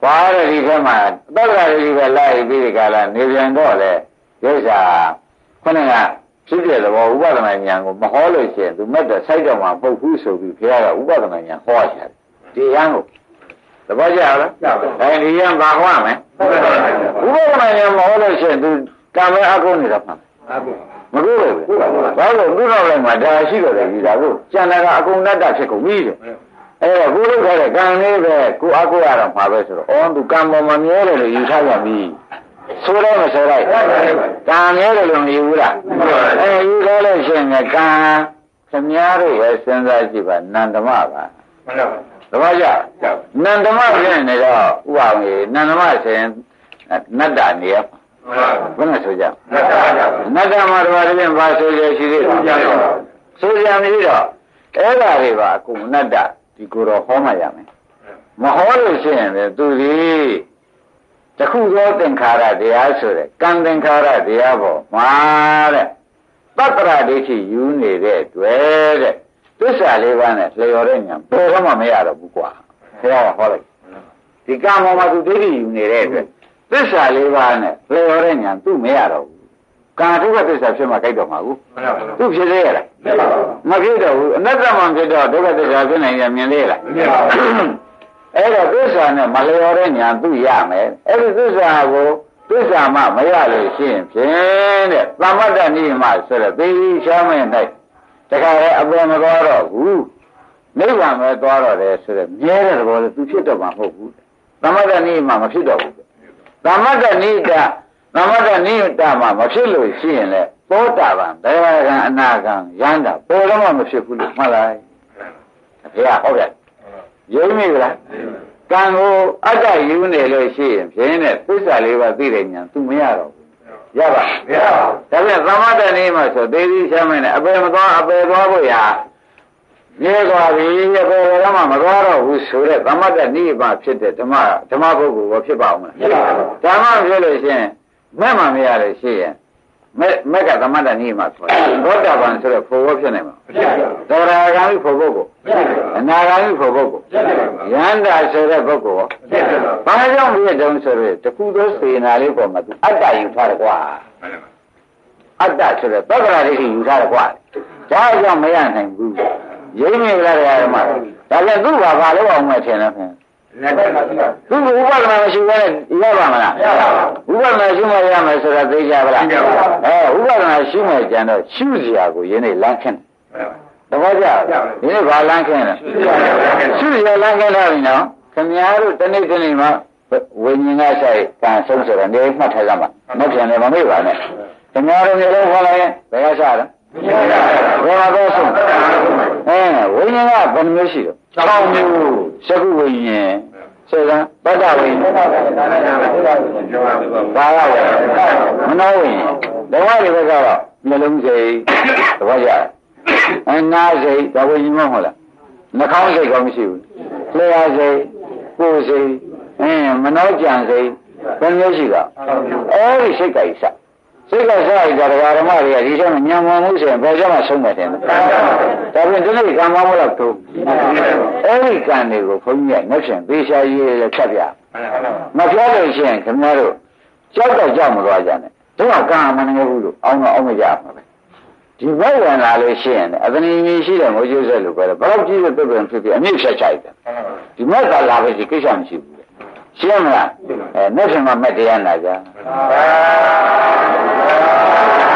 ကွာတဲ့ဒီဘက်မှာတက္ကရာဒိဋ္ဌိပဲလိုက်ပြီးဒီကလာနေပြန်တော့လေရုပ်စာခုနက ဖြစ်တဲ့သဘောဥပဒနာဉာဏ်ကိုမဟောလို့ရှိရင်သူမဲ့တဲ့စိုက်တော်မှာပုတ်ဘူးဆိုပြီးဘုရားကဥပဒနာဉာဏ်ဟောချတယ်ဒီရန်ကိုသဘောကျလားကျပါဘူးအဲဒီရန်ဘာဟောမယ်ဥပဒနာဉာဏ်မဟောလို့ရှိရင်သူကံမဲအကုန်နေတာမှမကူဘူးဘာလို့သူ့နောက်လိုက်မှာဒါရှိတော့တယ်ဒီဒါကိုကျန်တာကအကုန်တတ်တာဖြစ်ကုန်ပြီတဲ့အဲ့တော့ကိုလုပ်ခဲ့တဲ့ကံလေးပဲကိုအကူရတော့မှာပဲဆိုတော့အော်သူကံပေါ်မှာမြဲတယ်လို့ယူထားပြန်ပြီ ဆိုတော့မဆိုလိုက်ကံမြဲတယ်လို့မယူဘူးလားအဲယူထားလို့ရှိရင်ကံခင်များတို့ပဲစဉ်းစားကြည့်ပါနန္ဒမပါမှန်ပါသဘောကျနန္ဒမဖြစ်နေတော့ဥပအောင်ကြီးနန္ဒမဆိုရင်နတ္တနေရဘယ်နဲ့ဆိုကြနတ္တမှာတော့တည်းဘာဆိုရရှိသေးလဲဆိုရမရှိတော့အဲ့ဒါတွေပါအကုန်နတ္တဒီကိုယ်တော်ဟောမှရမယ်မဟောလို့ရှိရင်လည်းသူဒီ တခုသောသင်္ခါရတရားဆိုတဲ့ကံသင်္ခါရတရားပေါ်မှာတဲ့တတ္တရဒိဋ္ဌိယူနေတဲ့တွေ့တဲ့သစ္စာလေးပါးနဲ့လျော်တဲ့ညာဘယ်တော့မှမရတော့ဘူးကွာဘုရားကဟောလိုက်ဒီကံပေါ်မှာသူဒိဋ္ဌိယူနေတဲ့အတွက်သစ္စာလေးပါးနဲ့လျော်တဲ့ညာသူ့မရတော့ဘူးကာထုကသစ္စာဖြစ်မှကြိုက်တော့မှာဘူးသူဖြစ်သေးရလားမဖြစ်တော့ဘူးအနတ္တမှဖြစ်တော့ဒုက္ခသစ္စာဖြစ်နိုင်ရမြင်သေးလား အဲ့တော့သစ္စာနဲ့မလျော်တဲ့ညာသူရမယ်အဲ့ဒီသစ္စာကိုသူသစ္စာမှမရလို့ရှိရင်ဖြင့်တဲ့သမတ္တနိမဆိုတဲ့သေဒီရှားမဲ့၌တခါလေအပေါ်မသွားတော့ဘူးနိဗ္ဗာန်ပဲသွားတော့တယ်ဆိုတဲ့မြဲတဲ့သဘောလေသူဖြစ်တော့မှာမဟုတ်ဘူးသမတ္တနိမမဖြစ်တော့ဘူးသမတ္တနိတသမတ္တနိတမှာမဖြစ်လို့ရှိရင်လေသောတာပန်ဘယ်ကံအနာကံရမ်းတာပေါ်တော့မှမဖြစ်ဘူးလို့မှတ်လိုက်အဖေကဟုတ်တယ် ယုံမိလားကံကိုအတ္တယူနေလို့ရှိရင်ဖြင်းတဲ့သစ္စာလေးပါးသိတဲ့ဉာဏ် तू မရတော့ဘူးရပါမရပါဘူးဒါပြန်သမတ္တနေမှာဆိုသေသည်ချမ်းမနဲ့အပေမသွားအပေသွားဖို့ရာမြဲသွားပြီအပေတော့မှမသွားတော့ဘူးဆိုတဲ့သမတ္တနိဗ္ဗာန်ဖြစ်တဲ့ဓမ္မဓမ္မပုဂ္ဂိုလ်ကိုဖြစ်ပါအောင်မလားဖြစ်ပါဘူးဓမ္မဖြစ်လို့ရှိရင်မဲ့မှမရလို့ရှိရင်မဲ့မဲ့ကသမတ္တနိမှာဆိုသောတာပန်ဆိုတော့ဖို့ဖို့ဖြစ်နိုင်မှာမဖြစ်ပါဘူးသောတာဂံဖို့ဖို့ကို အနာဂံဖို့ဖို့ကိုယန္တာဆိုတဲ့ပုဂ္ဂိုလ်ဘာကြောင့်ဖြစ်တုံးဆိုတော့တခုသောစေနာလေးပေါ်မှာသူအတ္တယူထားတယ်ကွာအတ္တဆိုတဲ့သက္ကရာဒိဋ္ဌိယူထားတယ်ကွာဒါကြောင့်မရနိုင်ဘူးရင်းနေကြတယ်ဓမ္မဒါပြန်သူ့ဘာဘာလို့အောင်မထင်လဲခင်သူကဥပဒနာမရှိဘဲရပါမလားဥပဒနာရှိမှရမယ်ဆိုတာသိကြပါလားအဲဥပဒနာရှိမှကြံတော့ရှုစရာကိုယင်းနေလမ်းခင်းတယ် ဘောကြဒီနေ့ဘာလမ်းခင်းလဲရှုစရာလမ်းခင်းတော့ပြီနော်ခင်ဗျားတို့တနေ့တနေ့မှာဝိညာဉ်ကဆိုင်ကံဆုံးဆိုတော့နေမှတ်ထားကြမှာမပြန်လည်းမမေ့ပါနဲ့ခင်ဗျားတို့မျိုးလုံးခေါ်လိုက်ရင်ဘယ်ကစားလဲဘယ်မှာတော့ဆုံးအဲဝိညာဉ်ကဘယ်နှမျိုးရှိတော့6မျိုးသကုဝိညာဉ်စေကံပတ္တဝိညာဉ်ဘာဝဝိညာဉ်မနောဝိညာဉ်ဘဝတွေဘက်ကတော့မျိုးလုံးစိတ်သဘောကျ အနာစိတ်ဒါဝိညာဉ်မဟုတ်လားနှာခေါင်းစိတ်ကောမရှိဘူးလျှာစိတ်ကိုယ်စိတ်အင်းမနောကြံစိတ်ဘယ်မျိုးရှိတာအဲဒီစိတ်ကြိုက်စားစိတ်ကစားရတာဒကာဓမ္မတွေကဒီထဲမှာညံမမှုဆိုရင်ဘယ်ကြောင့်မှဆုံးမယ်တဲ့။ဒါပြင်ဒီနေ့ကံမမလို့သူအဲ့ဒီကံတွေကိုဘုန်းကြီးကနှက်ရှင်သေချာရေးလည်းဖြတ်ပြ။မဖြတ်လို့ရှိရင်ခင်ဗျားတို့ကြောက်တော့ကြောက်မသွားကြနဲ့။တို့ကကံမနေဘူးလို့အောင်းတော့အောင်းမကြမှာပဲ။ ဒီဘက်ဝင်လာလို့ရှိရင်အသနီမီရှိတယ်ငိုကျိုးဆက်လို့ပဲဘယ်တော့ကြည့်လို့ပြပြန်ဖြစ်ဖြစ်အမြင့်ဖြတ်ချိုက်တယ်။ဒီမက်ကလာပဲဒီကိစ္စမရှိဘူး။ရှင်းမလားအဲနှက်ရှင်မှာမက်တရားနာကြ။